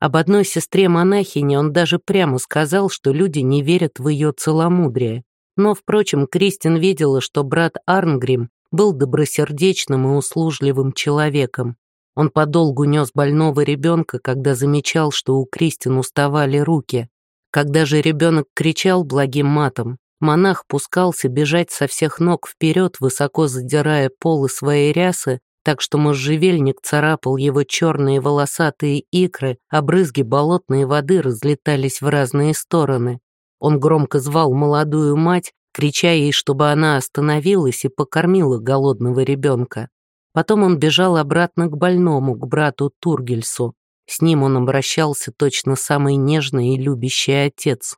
Об одной сестре монахини он даже прямо сказал, что люди не верят в ее целомудрие. Но, впрочем, Кристин видела, что брат Арнгрим был добросердечным и услужливым человеком. Он подолгу нес больного ребенка, когда замечал, что у Кристин уставали руки. Когда же ребенок кричал благим матом, Монах пускался бежать со всех ног вперед, высоко задирая полы своей рясы, так что можжевельник царапал его черные волосатые икры, а брызги болотной воды разлетались в разные стороны. Он громко звал молодую мать, крича ей, чтобы она остановилась и покормила голодного ребенка. Потом он бежал обратно к больному, к брату Тургельсу. С ним он обращался точно самый нежный и любящий отец.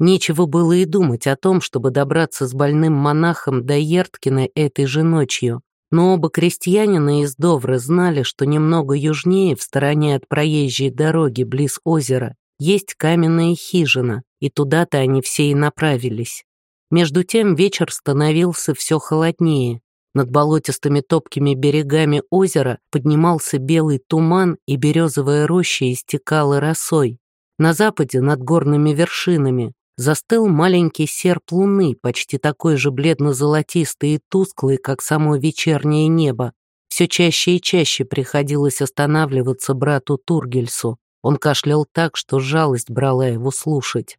Нечего было и думать о том, чтобы добраться с больным монахом до Ерткина этой же ночью. Но оба крестьянина из Довры знали, что немного южнее, в стороне от проезжей дороги, близ озера, есть каменная хижина, и туда-то они все и направились. Между тем вечер становился все холоднее. Над болотистыми топкими берегами озера поднимался белый туман, и березовая роща истекала росой. На западе, над горными вершинами, застыл маленький серп луны, почти такой же бледно-золотистый и тусклый, как само вечернее небо. Все чаще и чаще приходилось останавливаться брату Тургельсу. Он кашлял так, что жалость брала его слушать.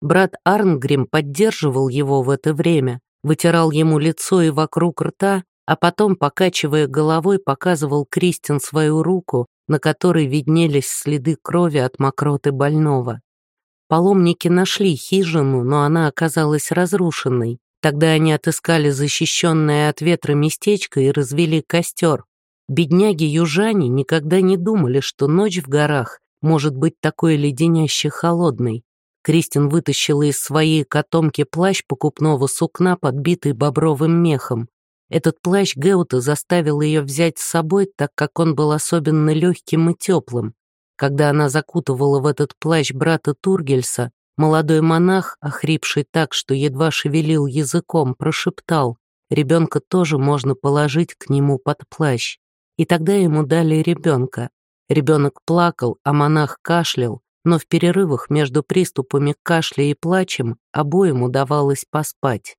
Брат Арнгрим поддерживал его в это время, вытирал ему лицо и вокруг рта, а потом, покачивая головой, показывал Кристин свою руку, на которой виднелись следы крови от мокроты больного. Паломники нашли хижину, но она оказалась разрушенной. Тогда они отыскали защищенное от ветра местечко и развели костер. Бедняги-южане никогда не думали, что ночь в горах может быть такой леденяще холодной. Кристин вытащила из своей котомки плащ покупного сукна, подбитый бобровым мехом. Этот плащ Геута заставил ее взять с собой, так как он был особенно легким и теплым. Когда она закутывала в этот плащ брата Тургельса, молодой монах, охрипший так, что едва шевелил языком, прошептал, ребенка тоже можно положить к нему под плащ. И тогда ему дали ребенка. Ребенок плакал, а монах кашлял, но в перерывах между приступами кашля и плачем обоим удавалось поспать.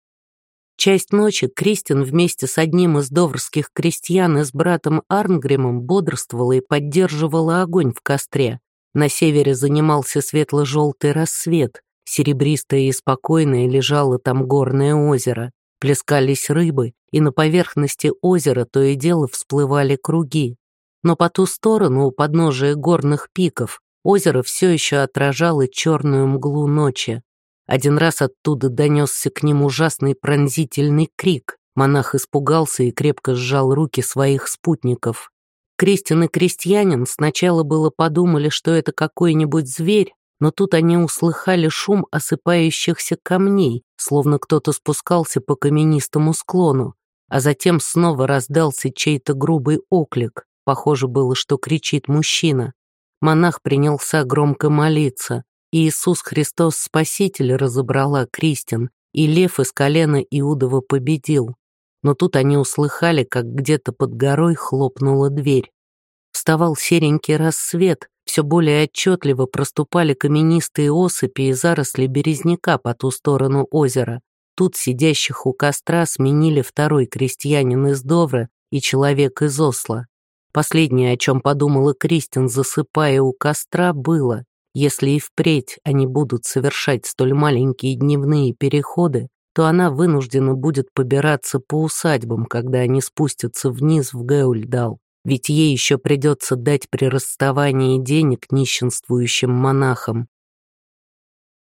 Часть ночи Кристин вместе с одним из доврских крестьян и с братом Арнгримом бодрствовала и поддерживала огонь в костре. На севере занимался светло-желтый рассвет, серебристое и спокойное лежало там горное озеро. Плескались рыбы, и на поверхности озера то и дело всплывали круги. Но по ту сторону, у подножия горных пиков, озеро все еще отражало черную мглу ночи. Один раз оттуда донесся к ним ужасный пронзительный крик. Монах испугался и крепко сжал руки своих спутников. Кристин и крестьянин сначала было подумали, что это какой-нибудь зверь, но тут они услыхали шум осыпающихся камней, словно кто-то спускался по каменистому склону, а затем снова раздался чей-то грубый оклик. Похоже было, что кричит мужчина. Монах принялся громко молиться. Иисус Христос Спаситель разобрала Кристин, и лев из колена Иудова победил. Но тут они услыхали, как где-то под горой хлопнула дверь. Вставал серенький рассвет, все более отчетливо проступали каменистые осыпи и заросли березняка по ту сторону озера. Тут сидящих у костра сменили второй крестьянин из Довра и человек из Осла. Последнее, о чем подумала Кристин, засыпая у костра, было если и впредь они будут совершать столь маленькие дневные переходы, то она вынуждена будет побираться по усадьбам, когда они спустятся вниз в Геульдал, ведь ей еще придется дать при расставании денег нищенствующим монахам.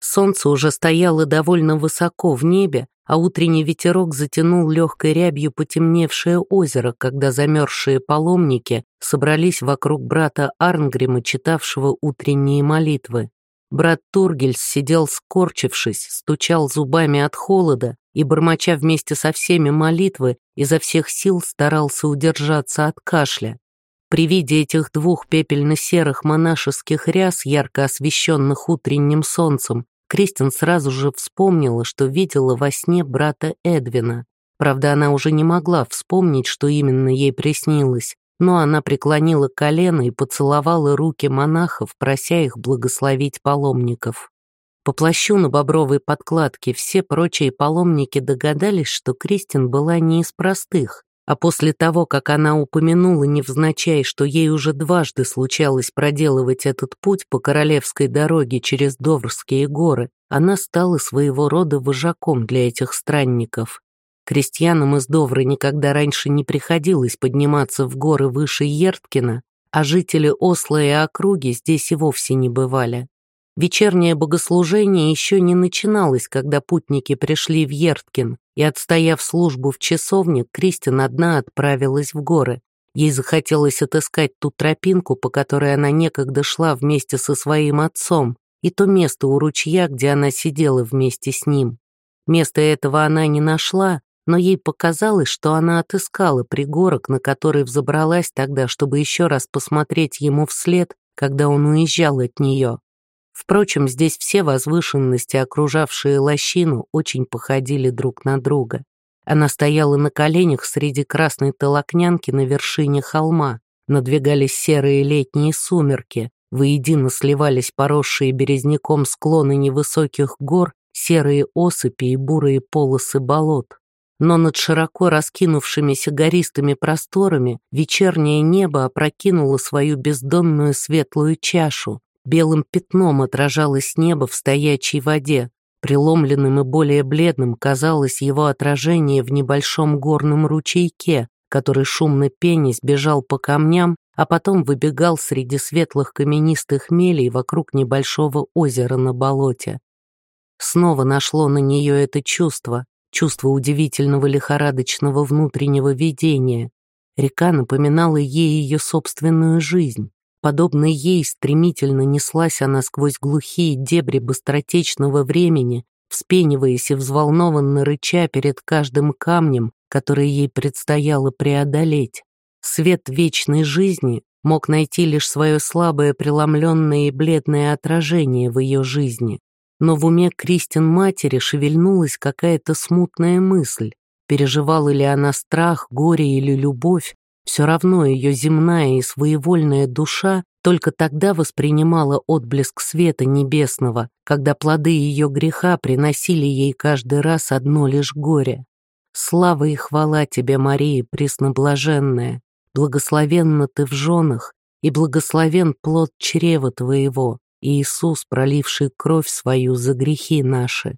Солнце уже стояло довольно высоко в небе, а утренний ветерок затянул легкой рябью потемневшее озеро, когда замерзшие паломники собрались вокруг брата Арнгрима, читавшего утренние молитвы. Брат Тургельс сидел скорчившись, стучал зубами от холода и, бормоча вместе со всеми молитвы, изо всех сил старался удержаться от кашля. При виде этих двух пепельно-серых монашеских ряс, ярко освещенных утренним солнцем, Кристин сразу же вспомнила, что видела во сне брата Эдвина. Правда, она уже не могла вспомнить, что именно ей приснилось, но она преклонила колено и поцеловала руки монахов, прося их благословить паломников. По плащу на бобровой подкладке все прочие паломники догадались, что Кристин была не из простых, а после того, как она упомянула невзначай, что ей уже дважды случалось проделывать этот путь по королевской дороге через Доврские горы, она стала своего рода вожаком для этих странников. Крестьянам из Довры никогда раньше не приходилось подниматься в горы выше Ерткина, а жители Осла и округи здесь и вовсе не бывали. Вечернее богослужение еще не начиналось, когда путники пришли в Ерткин, и, отстояв службу в часовне, Кристин одна отправилась в горы. Ей захотелось отыскать ту тропинку, по которой она некогда шла вместе со своим отцом, и то место у ручья, где она сидела вместе с ним. Место этого она не нашла, но ей показалось, что она отыскала пригорок, на который взобралась тогда, чтобы еще раз посмотреть ему вслед, когда он уезжал от нее. Впрочем, здесь все возвышенности, окружавшие лощину, очень походили друг на друга. Она стояла на коленях среди красной толокнянки на вершине холма. Надвигались серые летние сумерки, воедино сливались поросшие березняком склоны невысоких гор, серые осыпи и бурые полосы болот. Но над широко раскинувшимися гористыми просторами вечернее небо опрокинуло свою бездонную светлую чашу, Белым пятном отражалось небо в стоячей воде. Преломленным и более бледным казалось его отражение в небольшом горном ручейке, который шумно пенясь бежал по камням, а потом выбегал среди светлых каменистых мелей вокруг небольшого озера на болоте. Снова нашло на нее это чувство, чувство удивительного лихорадочного внутреннего видения. Река напоминала ей ее собственную жизнь. Подобно ей стремительно неслась она сквозь глухие дебри быстротечного времени, вспениваясь и взволнованно рыча перед каждым камнем, который ей предстояло преодолеть. Свет вечной жизни мог найти лишь свое слабое преломленное и бледное отражение в ее жизни. Но в уме Кристин матери шевельнулась какая-то смутная мысль. Переживала ли она страх, горе или любовь, все равно ее земная и своевольная душа только тогда воспринимала отблеск света небесного, когда плоды ее греха приносили ей каждый раз одно лишь горе. Слава и хвала тебе, Мария, пресноблаженная, благословенна ты в женах, и благословен плод чрева твоего, Иисус, проливший кровь свою за грехи наши.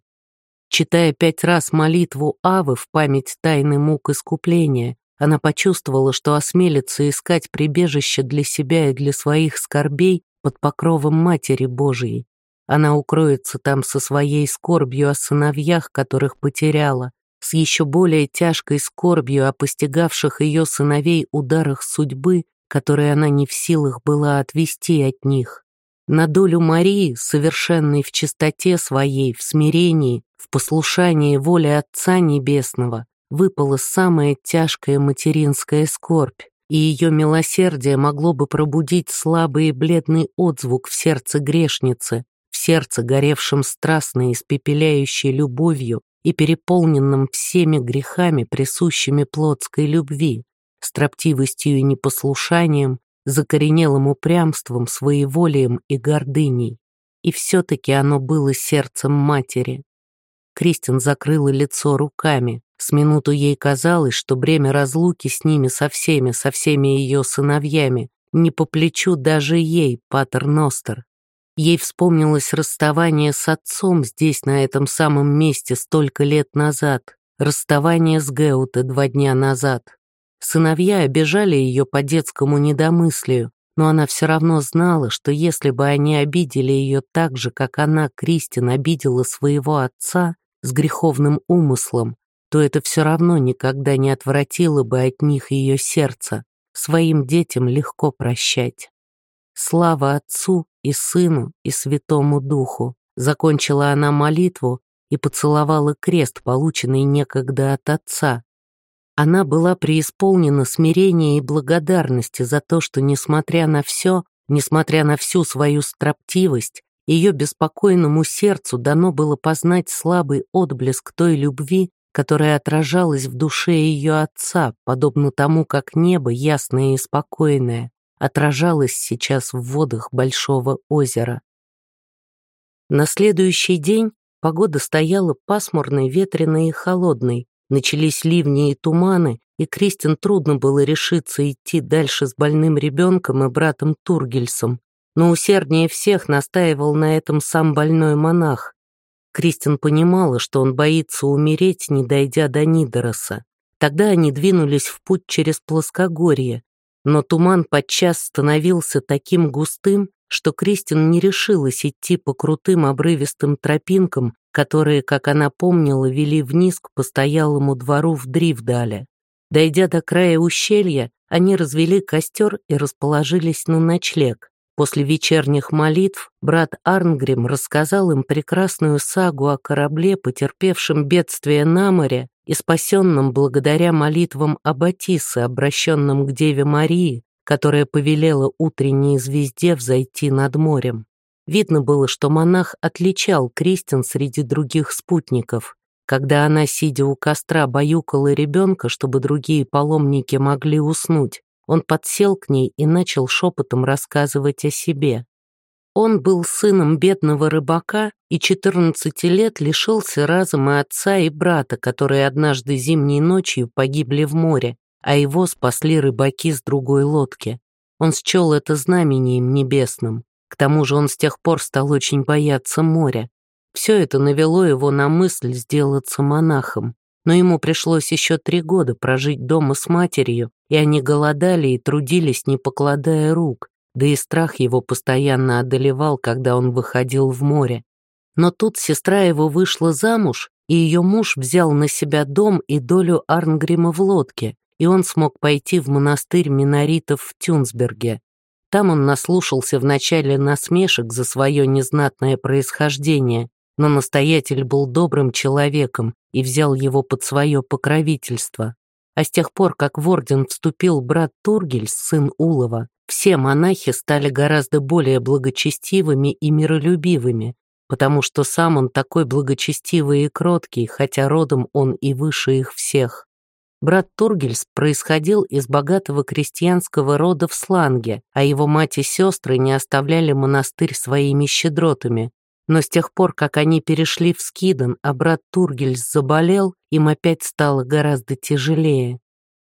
Читая пять раз молитву Авы в память тайны мук искупления, она почувствовала, что осмелится искать прибежище для себя и для своих скорбей под покровом Матери Божией. Она укроется там со своей скорбью о сыновьях, которых потеряла, с еще более тяжкой скорбью о постигавших ее сыновей ударах судьбы, которые она не в силах была отвести от них. На долю Марии, совершенной в чистоте своей, в смирении, в послушании воли Отца Небесного, выпала самая тяжкая материнская скорбь, и ее милосердие могло бы пробудить слабый и бледный отзвук в сердце грешницы, в сердце, горевшем страстной, испепеляющей любовью и переполненном всеми грехами, присущими плотской любви, строптивостью и непослушанием, закоренелым упрямством, своеволием и гордыней. И все-таки оно было сердцем матери. Кристин закрыла лицо руками. С минуту ей казалось, что бремя разлуки с ними со всеми, со всеми ее сыновьями, не по плечу даже ей, Патер Ностер. Ей вспомнилось расставание с отцом здесь, на этом самом месте, столько лет назад, расставание с Геуте два дня назад. Сыновья обижали ее по детскому недомыслию, но она все равно знала, что если бы они обидели ее так же, как она, Кристин, обидела своего отца с греховным умыслом, то это все равно никогда не отвратило бы от них ее сердце. Своим детям легко прощать. Слава Отцу и Сыну и Святому Духу. Закончила она молитву и поцеловала крест, полученный некогда от Отца. Она была преисполнена смирения и благодарности за то, что, несмотря на все, несмотря на всю свою строптивость, ее беспокойному сердцу дано было познать слабый отблеск той любви, которая отражалась в душе ее отца, подобно тому, как небо, ясное и спокойное, отражалось сейчас в водах большого озера. На следующий день погода стояла пасмурной, ветреной и холодной, начались ливни и туманы, и Кристин трудно было решиться идти дальше с больным ребенком и братом Тургельсом, но усерднее всех настаивал на этом сам больной монах. Кристин понимала, что он боится умереть, не дойдя до Нидороса. Тогда они двинулись в путь через плоскогорье, но туман подчас становился таким густым, что Кристин не решилась идти по крутым обрывистым тропинкам, которые, как она помнила, вели вниз к постоялому двору в Дривдале. Дойдя до края ущелья, они развели костер и расположились на ночлег. После вечерних молитв брат Арнгрим рассказал им прекрасную сагу о корабле, потерпевшем бедствие на море и спасенном благодаря молитвам Аббатисы, обращенным к Деве Марии, которая повелела утренней звезде взойти над морем. Видно было, что монах отличал Кристин среди других спутников. Когда она, сидя у костра, баюкала ребенка, чтобы другие паломники могли уснуть, он подсел к ней и начал шепотом рассказывать о себе. Он был сыном бедного рыбака и 14 лет лишился разом и отца, и брата, которые однажды зимней ночью погибли в море, а его спасли рыбаки с другой лодки. Он счел это знамением небесным. К тому же он с тех пор стал очень бояться моря. Все это навело его на мысль сделаться монахом. Но ему пришлось еще три года прожить дома с матерью, и они голодали и трудились, не покладая рук, да и страх его постоянно одолевал, когда он выходил в море. Но тут сестра его вышла замуж, и ее муж взял на себя дом и долю Арнгрима в лодке, и он смог пойти в монастырь миноритов в Тюнсберге. Там он наслушался вначале насмешек за свое незнатное происхождение, но настоятель был добрым человеком и взял его под свое покровительство. А с тех пор, как в орден вступил брат Тургель, сын Улова, все монахи стали гораздо более благочестивыми и миролюбивыми, потому что сам он такой благочестивый и кроткий, хотя родом он и выше их всех. Брат Тургельс происходил из богатого крестьянского рода в Сланге, а его мать и сестры не оставляли монастырь своими щедротами. Но с тех пор, как они перешли в Скидон, а брат Тургельс заболел, им опять стало гораздо тяжелее.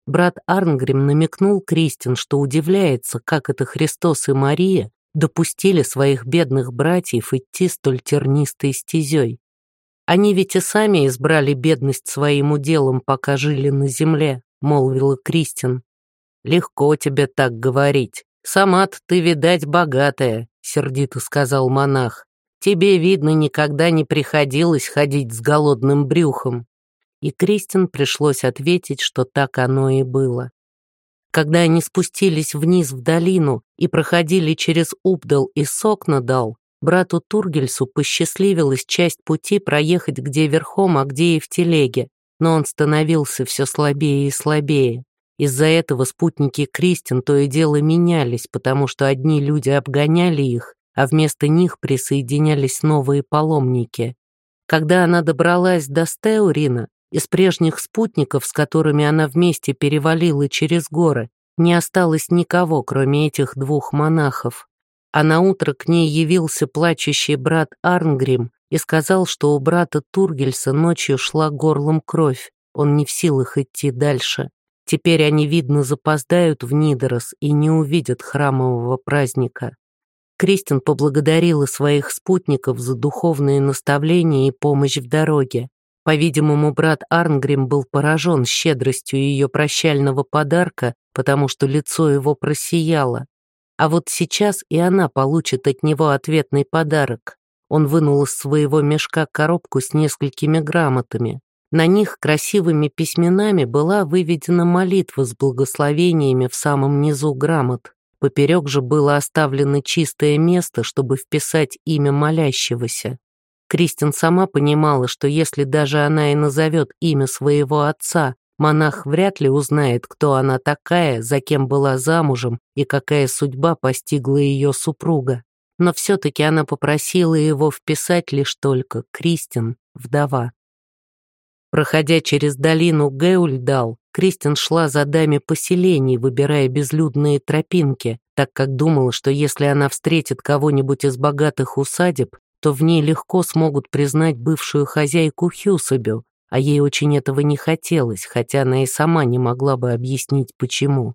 Брат Арнгрим намекнул Кристин, что удивляется, как это Христос и Мария допустили своих бедных братьев идти столь тернистой стезей. Они ведь и сами избрали бедность своим уделом, пока жили на земле», — молвила Кристин. «Легко тебе так говорить. Сама-то ты, видать, богатая», — сердито сказал монах. «Тебе, видно, никогда не приходилось ходить с голодным брюхом». И Кристин пришлось ответить, что так оно и было. Когда они спустились вниз в долину и проходили через Упдал и Сокнадал, Брату Тургельсу посчастливилось часть пути проехать где верхом, а где и в телеге, но он становился все слабее и слабее. Из-за этого спутники Кристин то и дело менялись, потому что одни люди обгоняли их, а вместо них присоединялись новые паломники. Когда она добралась до Стеурина, из прежних спутников, с которыми она вместе перевалила через горы, не осталось никого, кроме этих двух монахов а на утро к ней явился плачущий брат Арнгрим и сказал, что у брата Тургельса ночью шла горлом кровь, он не в силах идти дальше. Теперь они, видно, запоздают в Нидорос и не увидят храмового праздника. Кристин поблагодарила своих спутников за духовные наставления и помощь в дороге. По-видимому, брат Арнгрим был поражен щедростью ее прощального подарка, потому что лицо его просияло. А вот сейчас и она получит от него ответный подарок. Он вынул из своего мешка коробку с несколькими грамотами. На них красивыми письменами была выведена молитва с благословениями в самом низу грамот. Поперек же было оставлено чистое место, чтобы вписать имя молящегося. Кристин сама понимала, что если даже она и назовет имя своего отца, монах вряд ли узнает, кто она такая, за кем была замужем и какая судьба постигла ее супруга. Но все-таки она попросила его вписать лишь только Кристин, вдова. Проходя через долину Геульдал, Кристин шла за дами поселений, выбирая безлюдные тропинки, так как думала, что если она встретит кого-нибудь из богатых усадеб, то в ней легко смогут признать бывшую хозяйку Хьюсабю, а ей очень этого не хотелось, хотя она и сама не могла бы объяснить, почему.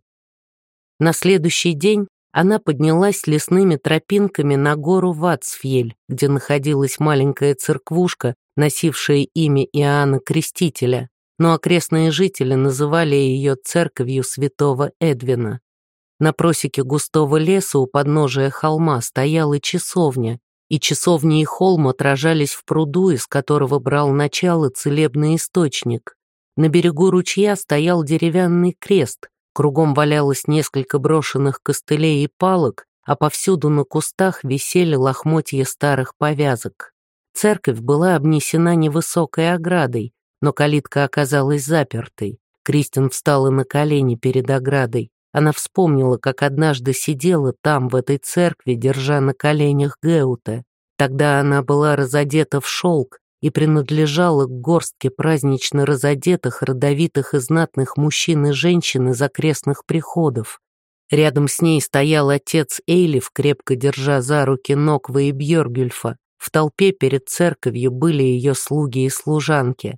На следующий день она поднялась лесными тропинками на гору Вацфьель, где находилась маленькая церквушка, носившая имя Иоанна Крестителя, но окрестные жители называли ее церковью святого Эдвина. На просеке густого леса у подножия холма стояла часовня, и часовня и холм отражались в пруду, из которого брал начало целебный источник. На берегу ручья стоял деревянный крест, кругом валялось несколько брошенных костылей и палок, а повсюду на кустах висели лохмотья старых повязок. Церковь была обнесена невысокой оградой, но калитка оказалась запертой. Кристин встала на колени перед оградой. Она вспомнила, как однажды сидела там, в этой церкви, держа на коленях Геута. Тогда она была разодета в шелк и принадлежала к горстке празднично разодетых, родовитых и знатных мужчин и женщин из окрестных приходов. Рядом с ней стоял отец Эйлиф, крепко держа за руки Ноква и Бьоргюльфа. В толпе перед церковью были ее слуги и служанки.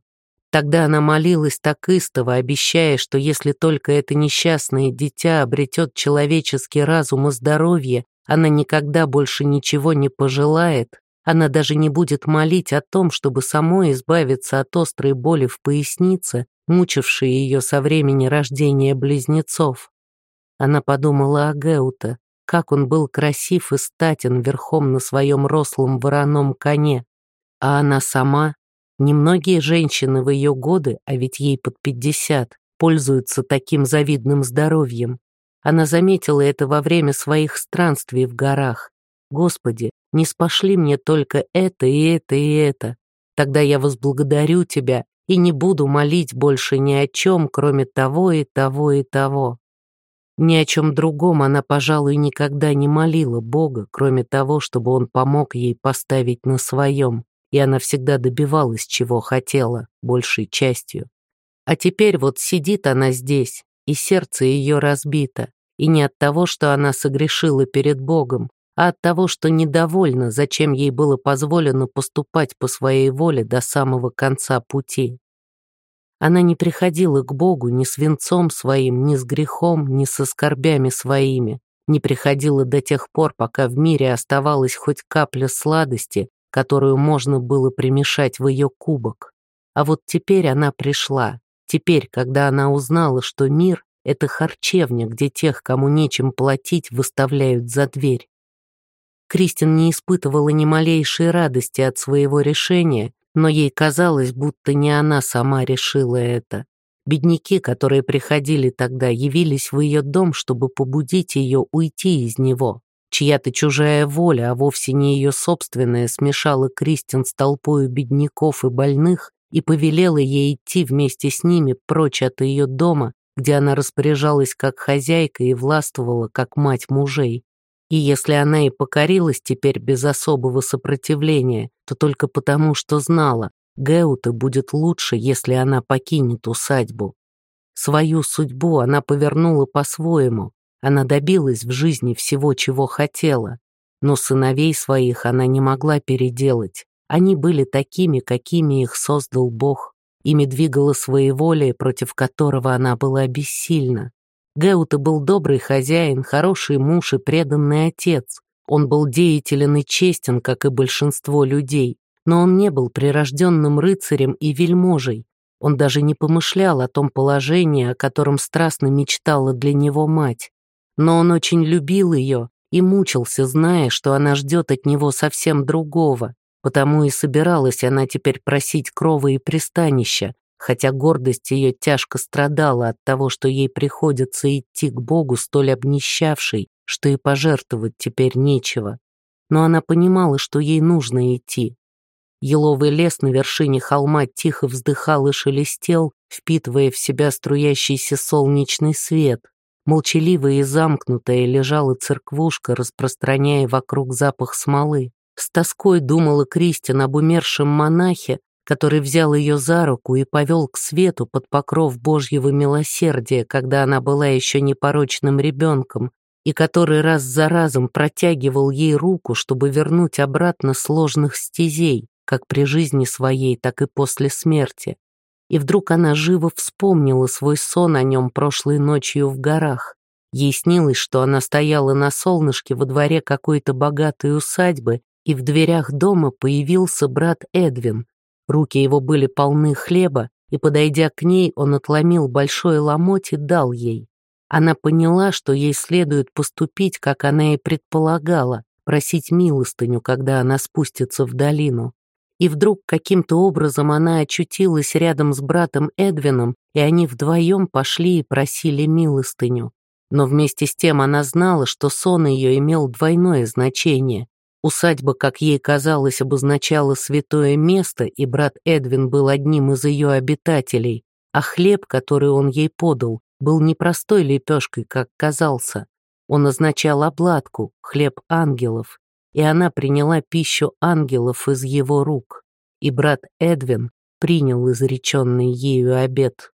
Тогда она молилась так истово, обещая, что если только это несчастное дитя обретет человеческий разум и здоровье, она никогда больше ничего не пожелает, она даже не будет молить о том, чтобы самой избавиться от острой боли в пояснице, мучившей ее со времени рождения близнецов. Она подумала о Геуте, как он был красив и статен верхом на своем рослом вороном коне. А она сама Немногие женщины в ее годы, а ведь ей под пятьдесят, пользуются таким завидным здоровьем. Она заметила это во время своих странствий в горах. «Господи, не спошли мне только это и это и это. Тогда я возблагодарю Тебя и не буду молить больше ни о чем, кроме того и того и того». Ни о чем другом она, пожалуй, никогда не молила Бога, кроме того, чтобы Он помог ей поставить на своем и она всегда добивалась, чего хотела, большей частью. А теперь вот сидит она здесь, и сердце ее разбито, и не от того, что она согрешила перед Богом, а от того, что недовольна, зачем ей было позволено поступать по своей воле до самого конца пути. Она не приходила к Богу ни с венцом своим, ни с грехом, ни со скорбями своими, не приходила до тех пор, пока в мире оставалась хоть капля сладости, которую можно было примешать в ее кубок. А вот теперь она пришла. Теперь, когда она узнала, что мир — это харчевня, где тех, кому нечем платить, выставляют за дверь. Кристин не испытывала ни малейшей радости от своего решения, но ей казалось, будто не она сама решила это. Бедняки, которые приходили тогда, явились в ее дом, чтобы побудить ее уйти из него. Чья-то чужая воля, а вовсе не ее собственная, смешала Кристин с толпою бедняков и больных и повелела ей идти вместе с ними прочь от ее дома, где она распоряжалась как хозяйка и властвовала как мать мужей. И если она и покорилась теперь без особого сопротивления, то только потому, что знала, Геута будет лучше, если она покинет усадьбу. Свою судьбу она повернула по-своему, она добилась в жизни всего, чего хотела, но сыновей своих она не могла переделать. Они были такими, какими их создал Бог. Ими двигала своеволие, против которого она была бессильна. Геута был добрый хозяин, хороший муж и преданный отец. Он был деятелен и честен, как и большинство людей, но он не был прирожденным рыцарем и вельможей. Он даже не помышлял о том положении, о котором страстно мечтала для него мать. Но он очень любил ее и мучился, зная, что она ждет от него совсем другого, потому и собиралась она теперь просить крова и пристанища, хотя гордость ее тяжко страдала от того, что ей приходится идти к Богу столь обнищавшей, что и пожертвовать теперь нечего. Но она понимала, что ей нужно идти. Еловый лес на вершине холма тихо вздыхал и шелестел, впитывая в себя струящийся солнечный свет. Молчаливая и замкнутая лежала церквушка, распространяя вокруг запах смолы. С тоской думала Кристин об умершем монахе, который взял ее за руку и повел к свету под покров Божьего милосердия, когда она была еще непорочным ребенком, и который раз за разом протягивал ей руку, чтобы вернуть обратно сложных стезей, как при жизни своей, так и после смерти. И вдруг она живо вспомнила свой сон о нем прошлой ночью в горах. Ей снилось, что она стояла на солнышке во дворе какой-то богатой усадьбы, и в дверях дома появился брат Эдвин, Руки его были полны хлеба, и, подойдя к ней, он отломил большой ломоть и дал ей. Она поняла, что ей следует поступить, как она и предполагала, просить милостыню, когда она спустится в долину. И вдруг каким-то образом она очутилась рядом с братом Эдвином, и они вдвоем пошли и просили милостыню. Но вместе с тем она знала, что сон ее имел двойное значение, Усадьба, как ей казалось, обозначала святое место, и брат Эдвин был одним из ее обитателей, а хлеб, который он ей подал, был не простой лепешкой, как казался. Он означал обладку, хлеб ангелов, и она приняла пищу ангелов из его рук. И брат Эдвин принял изреченный ею обет.